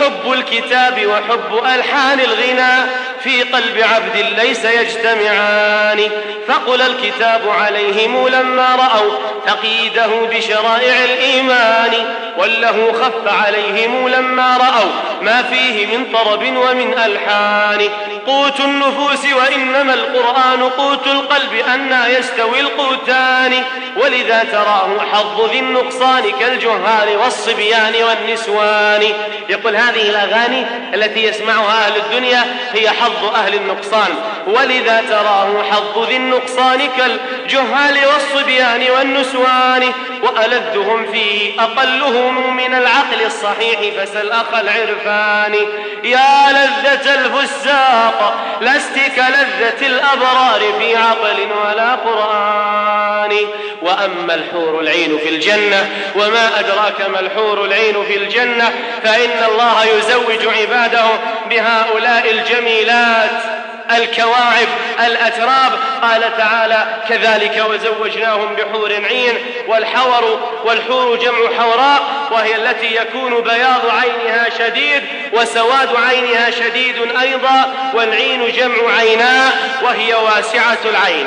حب الكتاب وحب ألحان الغنى في قلب عبد ليس يجتمعان. فقل الكتاب عليهم لما رأوا تقييده بشرائع الإيمان. وله خف عليهم لما رأوا ما فيه من طرب ومن ألحان. قوت النفوس وإنما القرآن قوت القلب أنا يستوي القوتان. ولذا تراه حظ ذي النقصان كالجهال والصبيان والنسوان. يقول هذه الأغاني التي يسمعها أهل الدنيا هي حظ أهل النقصان. ولذا تراه حظ ذي النقصان كالجهال والصبيان والنسوان وألذهم فيه أقلهم من العقل الصحيح فسل أخ العرفان. يا لذة الفساق لست كلذة الأبرار في عقل ولا قرآن. وأما الحور العين في الجنة وما أدراك ما الحور العين في الجنة فإن الله يزوج عباده بهؤلاء الجميلات. الكواعب الأتراب. قال تعالى كذلك وزوجناهم بحور عين والحور والحور جمع حوراء وهي التي يكون بياض عينها شديد وسواد عينها شديد أيضا والعين جمع عيناء وهي واسعة العين.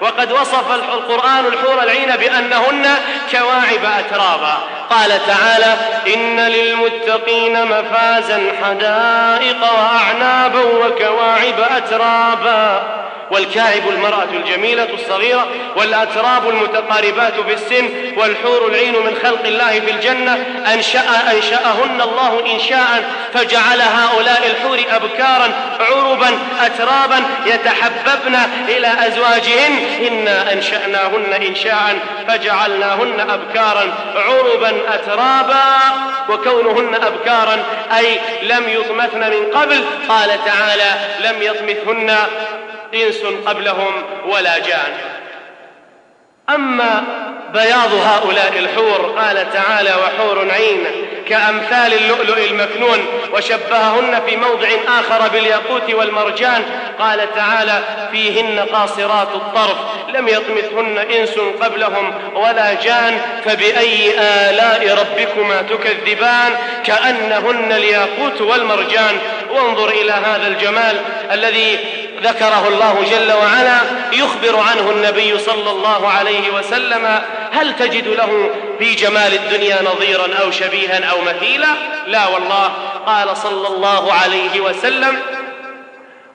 وقد وصف القرآن الحور العين بأنهن كواعب أترابا. قال تعالى إن للمتقين مفازا حدائق وأعنابا وكواعب أترابا والكاعب المرأة الجميلة الصغيرة والأتراب المتقاربات في السن والحور العين من خلق الله في الجنة أنشأ أنشأهن الله إنشاء فجعل هؤلاء الحور أبكارا عربا أترابا يتحببن إلى أزواجهن. إنا أنشأناهن إنشاء فجعلناهن أبكارا عربا أترابا وكونهن أبكارا. أي لم يطمثن من قبل قال تعالى لم يطمثهن إنس قبلهم ولا جان. أما بياض هؤلاء الحور قال تعالى وحور عين كأمثال اللؤلؤ المكنون وشبههن في موضع آخر بالياقوت والمرجان قال تعالى فيهن قاصرات الطرف لم يطمثهن إنس قبلهم ولا جان فبأي آلاء ربكما تكذبان؟ كأنهن الياقوت والمرجان. وانظر إلى هذا الجمال الذي ذكره الله جل وعلا يخبر عنه النبي صلى الله عليه وسلم هل تجد له في جمال الدنيا نظيرا أو شبيها أو مثيلا؟ لا والله. قال صلى الله عليه وسلم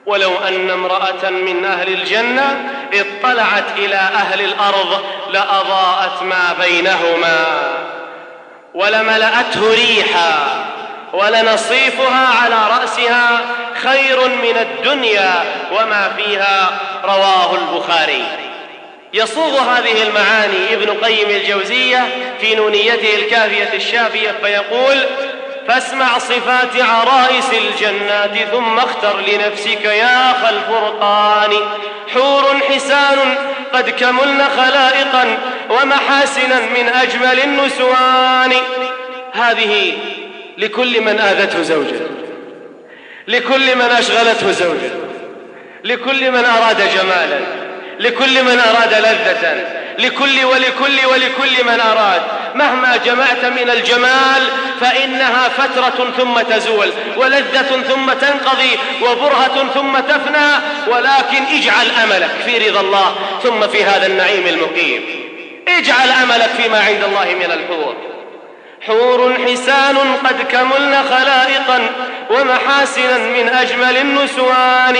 ولو أن امرأة من أهل الجنة اطلعت إلى أهل الأرض لأضاءت ما بينهما ولملأته ريحا. ولنصيفها على رأسها خير من الدنيا وما فيها رواه البخاري. يصوغ هذه المعاني ابن قيم الجوزية في نونيته الكافية الشافية فيقول فاسمع صفات عرائس الجنات ثم اختر لنفسك يا أخ الفرقان. حور حسان قد كملن خلائقا ومحاسنا من أجمل النسوان. هذه لكل من آذته زوجة. لكل من أشغلته زوجة. لكل من أراد جمالا. لكل من أراد لذة. لكل ولكل ولكل من أراد. مهما جمعت من الجمال فإنها فترة ثم تزول ولذة ثم تنقضي وبرهة ثم تفنى. ولكن اجعل أملك في رضا الله ثم في هذا النعيم المقيم. اجعل أملك فيما عند الله من الحور. حور حسان قد كملن خلائقا ومحاسنا من أجمل النسوان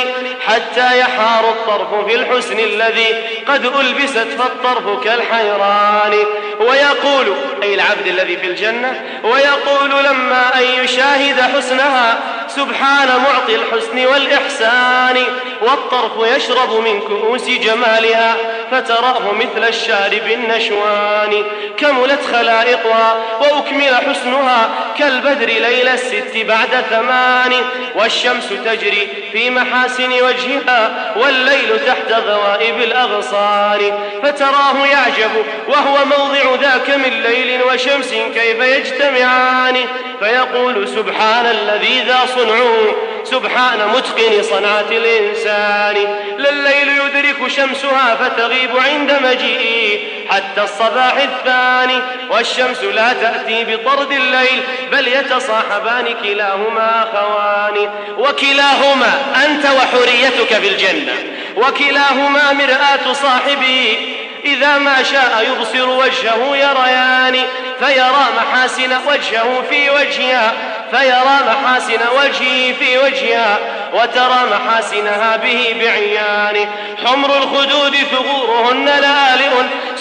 حتى يحار الطرف في الحسن الذي قد ألبست فالطرف كالحيران. ويقول أي العبد الذي في الجنة؟ ويقول لما أن يشاهد حسنها سبحان معطي الحسن والإحسان والطرف يشرب من كؤوس جمالها فتراه مثل الشارب النشوان كملت خلائقها وأكمل حسنها كالبدر ليل الست بعد ثمان. والشمس تجري في محاسن وجهها والليل تحت ذوائب الأغصان. فتراه يعجب وهو موضع ذاك من ليل وشمس كيف يجتمعان. فيقول سبحان الذي ذا صنعه سبحان متقن صنعة الإنسان. لا الليل يدرك شمسها فتغيب عند مجيئه. حتى الصباح الثاني والشمس لا تأتي بطرد الليل بل يتصاحبان كلاهما أخوان. وكلاهما أنت وحريتك في الجنة. وكلاهما مرآة صاحبه إذا ما شاء يبصر وجهه يريان. فيرى محاسن وجهه في وجهها فيرى محاسن وجهه في وجهها وترى محاسنها به بعيان. حمر الخدود ثغورهن لآلئ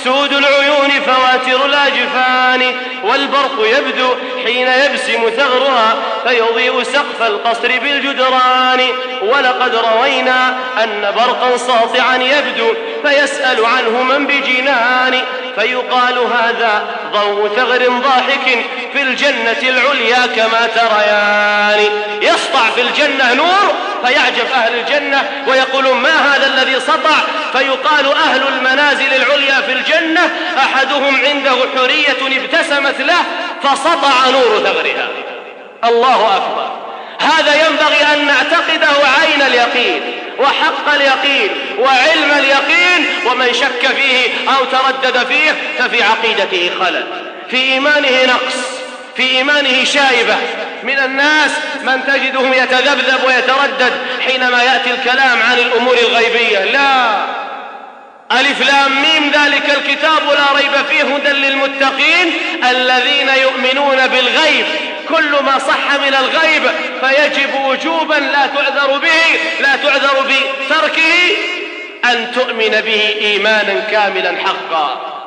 سود العيون فواتر الأجفان. والبرق يبدو حين يبسم ثغرها فيضيء سقف القصر بالجدران. ولقد روينا أن برقا ساطعا يبدو فيسأل عنه من بجنان. فيقال هذا ضوء ثغر ضاحك في الجنة العليا كما تريان. يسطع في الجنة نور فيعجب أهل الجنة ويقولون ما هذا الذي سطع؟ فيقال أهل المنازل العليا في الجنة أحدهم عنده حرية ابتسمت له فسطع نور ثغرها الله أكبر. هذا ينبغي أن نعتقده عين اليقين وحق اليقين وعلم اليقين ومن شك فيه أو تردد فيه ففي عقيدته خلل. في إيمانه نقص في إيمانه شائبة من الناس من تجده يتذبذب ويتردد حينما يأتي الكلام عن الأمور الغيبية. لا. ألف لام ميم ذلك الكتاب لا ريب فيه هدى للمتقين. الذين يؤمنون بالغيب كل ما صح من الغيب فيجب وجوبا لا تعذر به لا تعذر بتركه أن تؤمن به إيمانا كاملا حقا.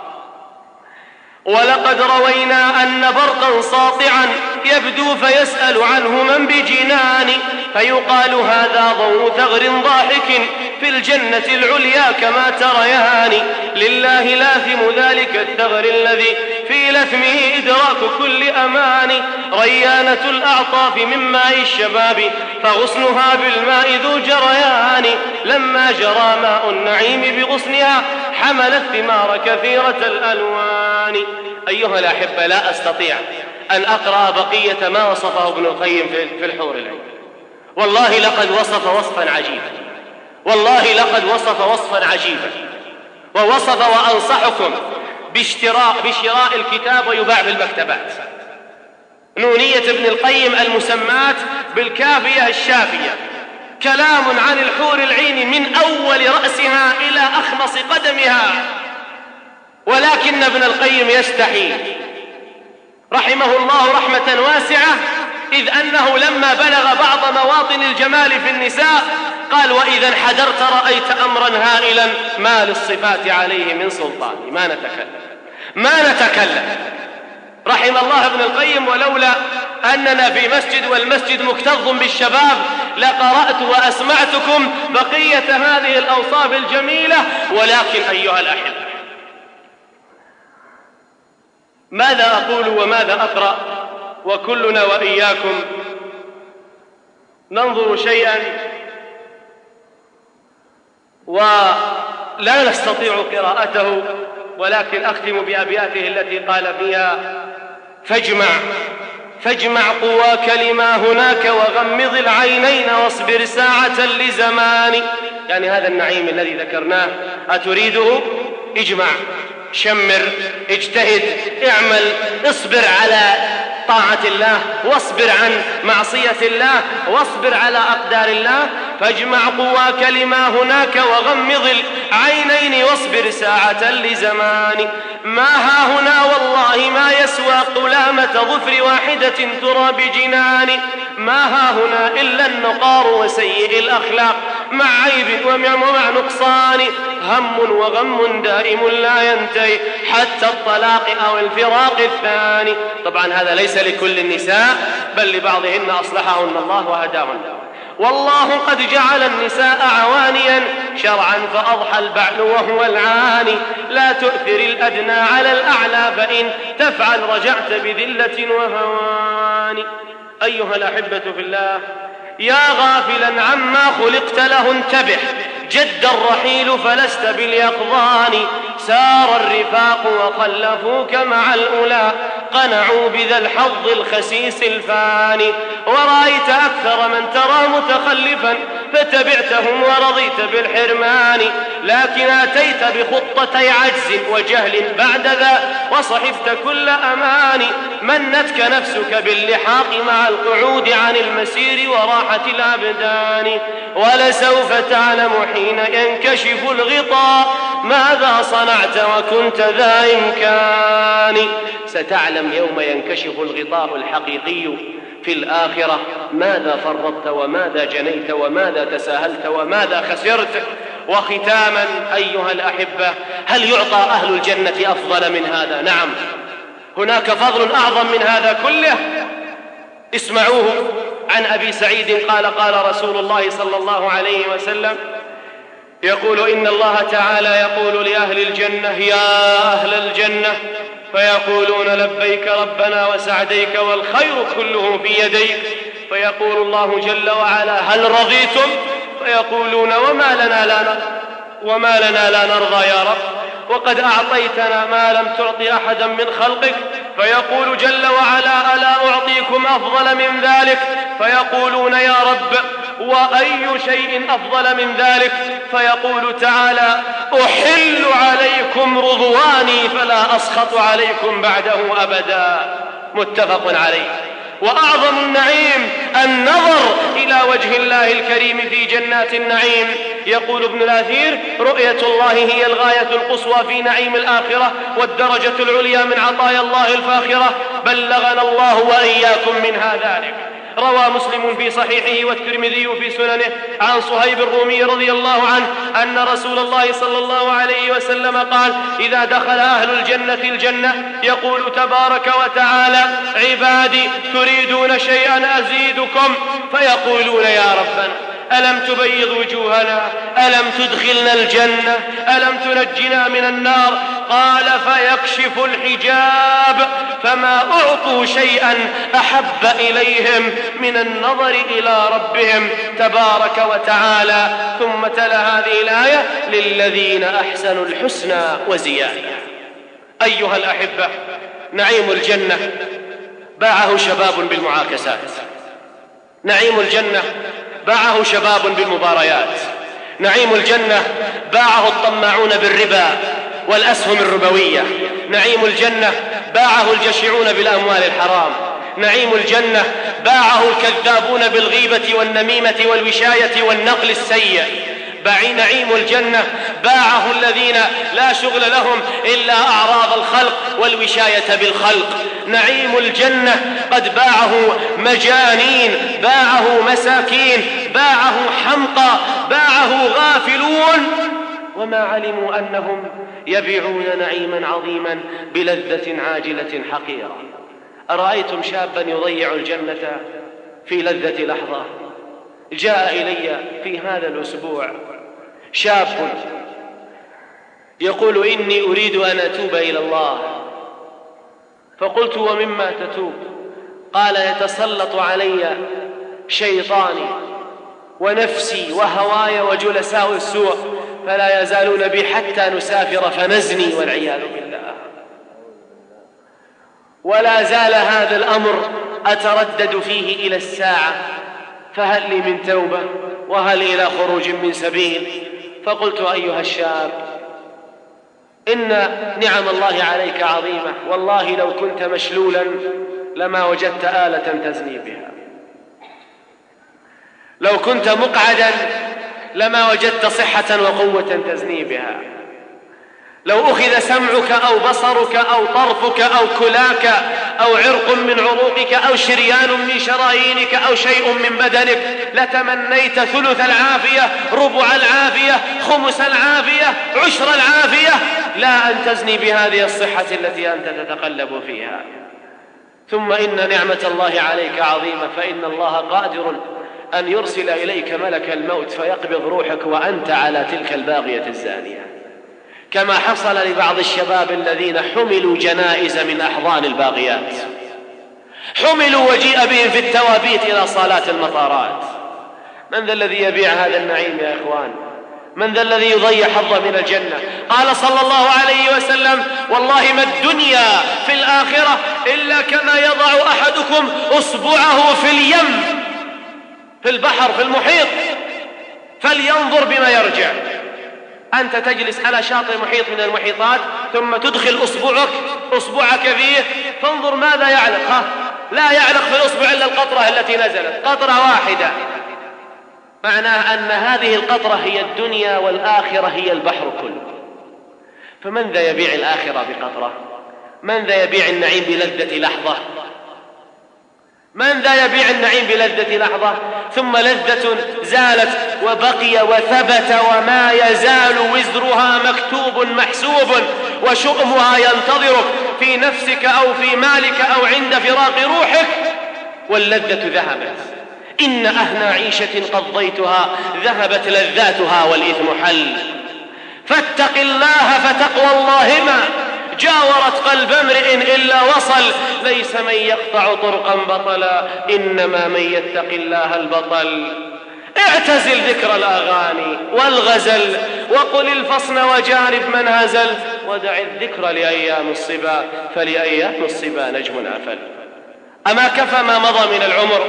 ولقد روينا أن برقا ساطعا يبدو فيسأل عنه من بجنان فيقال هذا ضوء ثغر ضاحك في الجنة العليا كما تريان. لله لاثم ذلك الثغر الذي في لثمه إدراك كل أمان. ريانة الأعطاف من ماء الشباب فغصنها بالماء ذو جريان. لما جرى ماء النعيم بغصنها حمل الثمار كثيرة الألوان. أيها الأحبة لا أستطيع أن أقرأ بقية ما وصفه ابن القيم في الحور العين. والله لقد وصف وصفا عجيبا. والله لقد وصف وصفا عجيبا. ووصف وأنصحكم باشتراء بشراء الكتاب ويباع في المكتبات نونية ابن القيم المسمات بالكافية الشافية. كلام عن الحور العين من أول رأسها إلى أخمص قدمها. ولكن ابن القيم يستحي رحمه الله رحمة واسعة إذ أنه لما بلغ بعض مواطن الجمال في النساء قال وإذا انحدرت رأيت أمرا هائلا ما للصفات عليه من سلطان. ما نتكلم ما نتكلم. رحم الله ابن القيم ولولا أننا في مسجد والمسجد مكتظ بالشباب لقرأت وأسمعتكم بقية هذه الأوصاف الجميلة ولكن أيها الأحبة ماذا أقول وماذا أقرأ؟ وكلنا وإياكم ننظر شيئا ولا نستطيع قراءته ولكن أختم بأبياته التي قال فيها فاجمع فاجمع قواك لما هناك وغمض العينين واصبر ساعة لزمان. يعني هذا النعيم الذي ذكرناه أتريده؟ اجمع. شمر اجتهد اعمل اصبر على طاعة الله واصبر عن معصية الله واصبر على أقدار الله. فاجمع قواك لما هناك وغمض العينين واصبر ساعة لزمان. ما ها هنا والله ما يسوى قلامة ظفر واحدة ترى بجنان ما ها هنا إلا النقار وسيء الأخلاق مع عيب ومع نقصان. هم وغم دائم لا ينتهي حتى الطلاق أو الفراق الثاني. طبعا هذا ليس لكل النساء بل لبعضهن أصلحهن الله وهداهن والله قد جعل النساء عوانيا. شرعا فأضحى البعل وهو العاني. لا تؤثر الأدنى على الأعلى فإن تفعل رجعت بذلة وهوان أيها الأحبة في الله يا غافلا عما خلقت له انتبه. جد الرحيل فلست باليقظان. سار الرفاق وخلفوك مع الأولى. قنعوا بذا الحظ الخسيس الفاني ورأيت أكثر من ترى متخلفا فتبعتهم ورضيت بالحرمان. لكن أتيت بخطتي عجز وجهل بعد ذا وصحفت كل أمان. منتك نفسك باللحاق مع القعود عن المسير وراحة الأبدان. ولسوف تعلم حين ينكشف الغطاء ماذا صنعت وكنت ذا إمكان؟ ستعلم يوم ينكشف الغطاء الحقيقي في الآخرة ماذا فرطت وماذا جنيت وماذا تساهلت وماذا خسرت. وختاما أيها الأحبة هل يعطى أهل الجنة أفضل من هذا؟ نعم. هناك فضل أعظم من هذا كله. اسمعوه. عن أبي سعيد قال قال رسول الله صلى الله عليه وسلم يقول إن الله تعالى يقول لأهل الجنة يا أهل الجنة فيقولون لبيك ربنا وسعديك والخير كله في يديك. فيقول الله جل وعلا هل رضيتم؟ فيقولون وما لنا لا وما لنا لا نرضى يا رب. وقد أعطيتنا ما لم تعط أحدا من خلقك. فيقول جل وعلا ألا أعطيكم أفضل من ذلك؟ فيقولون يا رب وأي شيء أفضل من ذلك؟ فيقول تعالى أحل عليكم رضواني فلا أسخط عليكم بعده أبدا. متفق عليه. وأعظم النعيم النظر إلى وجه الله الكريم في جنات النعيم. يقول ابن الأثير رؤية الله هي الغاية القصوى في نعيم الآخرة والدرجة العليا من عطايا الله الفاخرة. بلغنا الله وإياكم منها ذلك. روى مسلم في صحيحه والترمذي في سننه عن صهيب الرومي رضي الله عنه أن رسول الله صلى الله عليه وسلم قال إذا دخل أهل الجنة الجنة يقول تبارك وتعالى عبادي تريدون شيئا أزيدكم؟ فيقولون يا ربنا. ألم تبيض وجوهنا؟ ألم تدخلنا الجنة؟ ألم تنجنا من النار؟ قال فيكشف الحجاب فما أعطوا شيئا أحب إليهم من النظر إلى ربهم تبارك وتعالى. ثم تلا هذه الآية للذين أحسنوا الحسنى وزيادة. أيها الأحبة نعيم الجنة. باعه شباب بالمعاكسات. نعيم الجنة. باعه شباب بالمباريات. نعيم الجنة باعه الطماعون بالربا والأسهم الربوية. نعيم الجنة باعه الجشعون بالأموال الحرام. نعيم الجنة باعه الكذابون بالغيبة والنميمة والوشاية والنقل السيء. باعي نعيم الجنة باعه الذين لا شغل لهم إلا أعراض الخلق والوشاية بالخلق. نعيم الجنة قد باعه مجانين باعه مساكين باعه حمقى باعه غافلون. وما علموا أنهم يبيعون نعيما عظيما بلذة عاجلة حقيرة. أرأيتم شابا يضيع الجنة في لذة لحظة؟ جاء إلي في هذا الأسبوع شاب يقول إني أريد أن أتوب إلى الله. فقلت ومما تتوب؟ قال يتسلط علي شيطاني ونفسي وهواي وجلساء السوء فلا يزالون بي حتى نسافر فنزني والعياذ بالله. ولا زال هذا الأمر أتردد فيه إلى الساعة فهل لي من توبة؟ وهل إلى خروج من سبيل؟ فقلت أيها الشاب إن نعم الله عليك عظيمة والله لو كنت مشلولا لما وجدت آلة تزني بها. لو كنت مقعدا لما وجدت صحة وقوة تزني بها. لو أخذ سمعك أو بصرك أو طرفك أو كلاك أو عرق من عروقك أو شريان من شرايينك أو شيء من بدنك لتمنيت ثلث العافية ربع العافية خمس العافية عشر العافية. لا أن تزني بهذه الصحة التي أنت تتقلب فيها. ثم إن نعمة الله عليك عظيمة فإن الله قادر أن يرسل إليك ملك الموت فيقبض روحك وأنت على تلك الباغية الزانية. كما حصل لبعض الشباب الذين حملوا جنائز من أحضان الباغيات. حملوا وجيء بهم في التوابيت إلى صالات المطارات. من ذا الذي يبيع هذا النعيم يا إخوان؟ من ذا الذي يضيع حظه من الجنة؟ قال صلى الله عليه وسلم والله ما الدنيا في الآخرة إلا كما يضع أحدكم أصبعه في اليم في البحر في المحيط فلينظر بما يرجع. أنت تجلس على شاطئ محيط من المحيطات ثم تدخل أصبعك أصبعك فيه فانظر ماذا يعلق ها؟ لا يعلق في الأصبع إلا القطرة التي نزلت قطرة واحدة. معناه أن هذه القطرة هي الدنيا والآخرة هي البحر كله. فمن ذا يبيع الآخرة بقطرة؟ من ذا يبيع النعيم بلذة لحظة؟ من ذا يبيع النعيم بلذة لحظة؟ ثم لذة زالت وبقي وثبت وما يزال وزرها مكتوب محسوب وشؤمها ينتظرك في نفسك أو في مالك أو عند فراق روحك. واللذة ذهبت. إن أهنى عيشة قضيتها ذهبت لذاتها والإثم حل. فاتق الله فتقوى الله ما جاورت قلب امرئ إلا وصل. ليس من يقطع طرقا بطلا إنما من يتق الله البطل. اعتزل ذكر الأغاني والغزل وقل الفصن وجانب من هزل. ودع الذكر لأيام الصبا فلأيام الصبا نجم أفل. أما كفى ما مضى من العمر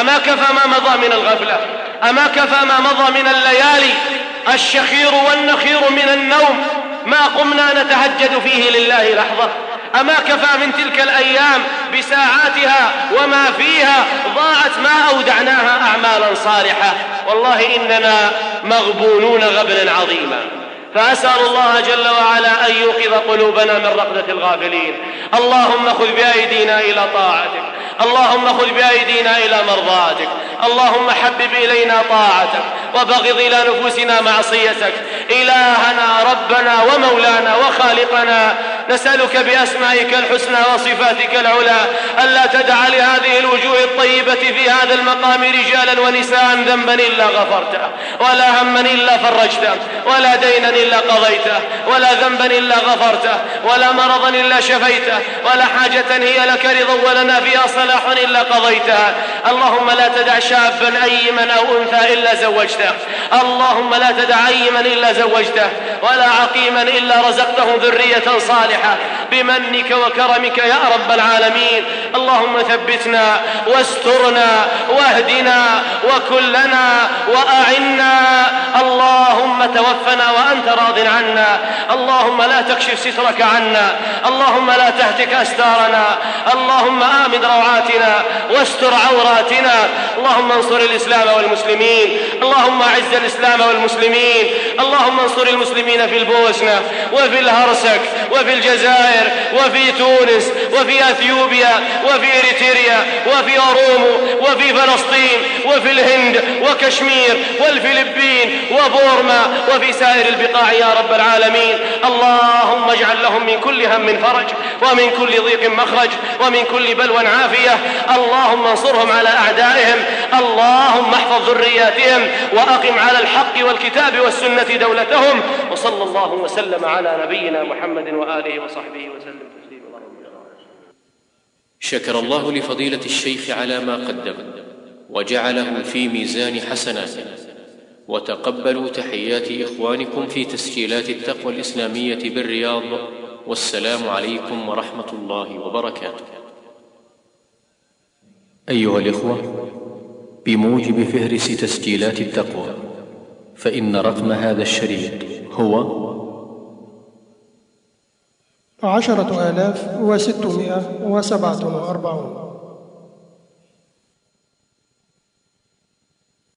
أما كفى ما مضى من الغفلة أما كفى ما مضى من الليالي الشخير والنخير من النوم. ما قمنا نتهجد فيه لله لحظة. أما كفى من تلك الأيام بساعاتها وما فيها ضاعت ما أودعناها أعمالا صالحة. والله إننا مغبونون غبنا عظيما. فأسأل الله جل وعلا أن يوقظ قلوبنا من رقدة الغافلين اللهم خذ بأيدينا إلى طاعتك. اللهم خذ بأيدينا إلى مرضاتك. اللهم حبب إلينا طاعتك. وبغض إلى نفوسنا معصيتك. إلهنا ربنا ومولانا وخالقنا. نسألك بأسمائك الحسنى وصفاتك العلى. ألا تدع لهذه الوجوه الطيبة في هذا المقام رجالا ونساء ذنبا إلا غفرته. ولا هما إلا فرجته. ولا دينا إلا قضيته ولا ذنبا إلا غفرته ولا مرضا إلا شفيته ولا حاجة هي لك رضا ولنا فيها صلاح إلا قضيتها. اللهم لا تدع شابا أيما أو أنثى إلا زوجته. اللهم لا تدع أيما إلا زوجته ولا عقيما إلا رزقته ذرية صالحة. بمنك وكرمك يا رب العالمين. اللهم ثبتنا واسترنا واهدنا وكلنا وأعنا. اللهم توفنا وأنت راض عنا. اللهم لا تكشف سترك عنا. اللهم لا تهتك أستارنا. اللهم آمن روعاتنا واستر عوراتنا. اللهم انصر الإسلام والمسلمين. اللهم أعز الإسلام والمسلمين. اللهم انصر المسلمين في البوسنة وفي الهرسك وفي الجزائر وفي تونس وفي أثيوبيا وفي إريتريا وفي أرومو وفي فلسطين وفي الهند وكشمير والفلبين وبورما وفي سائر البقاع. يا رب العالمين. اللهم اجعل لهم من كل هم فرج ومن كل ضيق مخرج ومن كل بلوى عافية. اللهم انصرهم على أعدائهم. اللهم احفظ ذرياتهم وأقم على الحق والكتاب والسنة دولتهم. وصلى الله وسلم على نبينا محمد وآله وصحبه وسلم شكر الله لفضيلة الشيخ على ما قدم وجعله في ميزان حسناته. وتقبلوا تحيات إخوانكم في تسجيلات التقوى الإسلامية بالرياض والسلام عليكم ورحمة الله وبركاته. أيها الإخوة بموجب فهرس تسجيلات التقوى فإن رقم هذا الشريط هو عشرة آلاف وستمائة وسبعة وأربعون.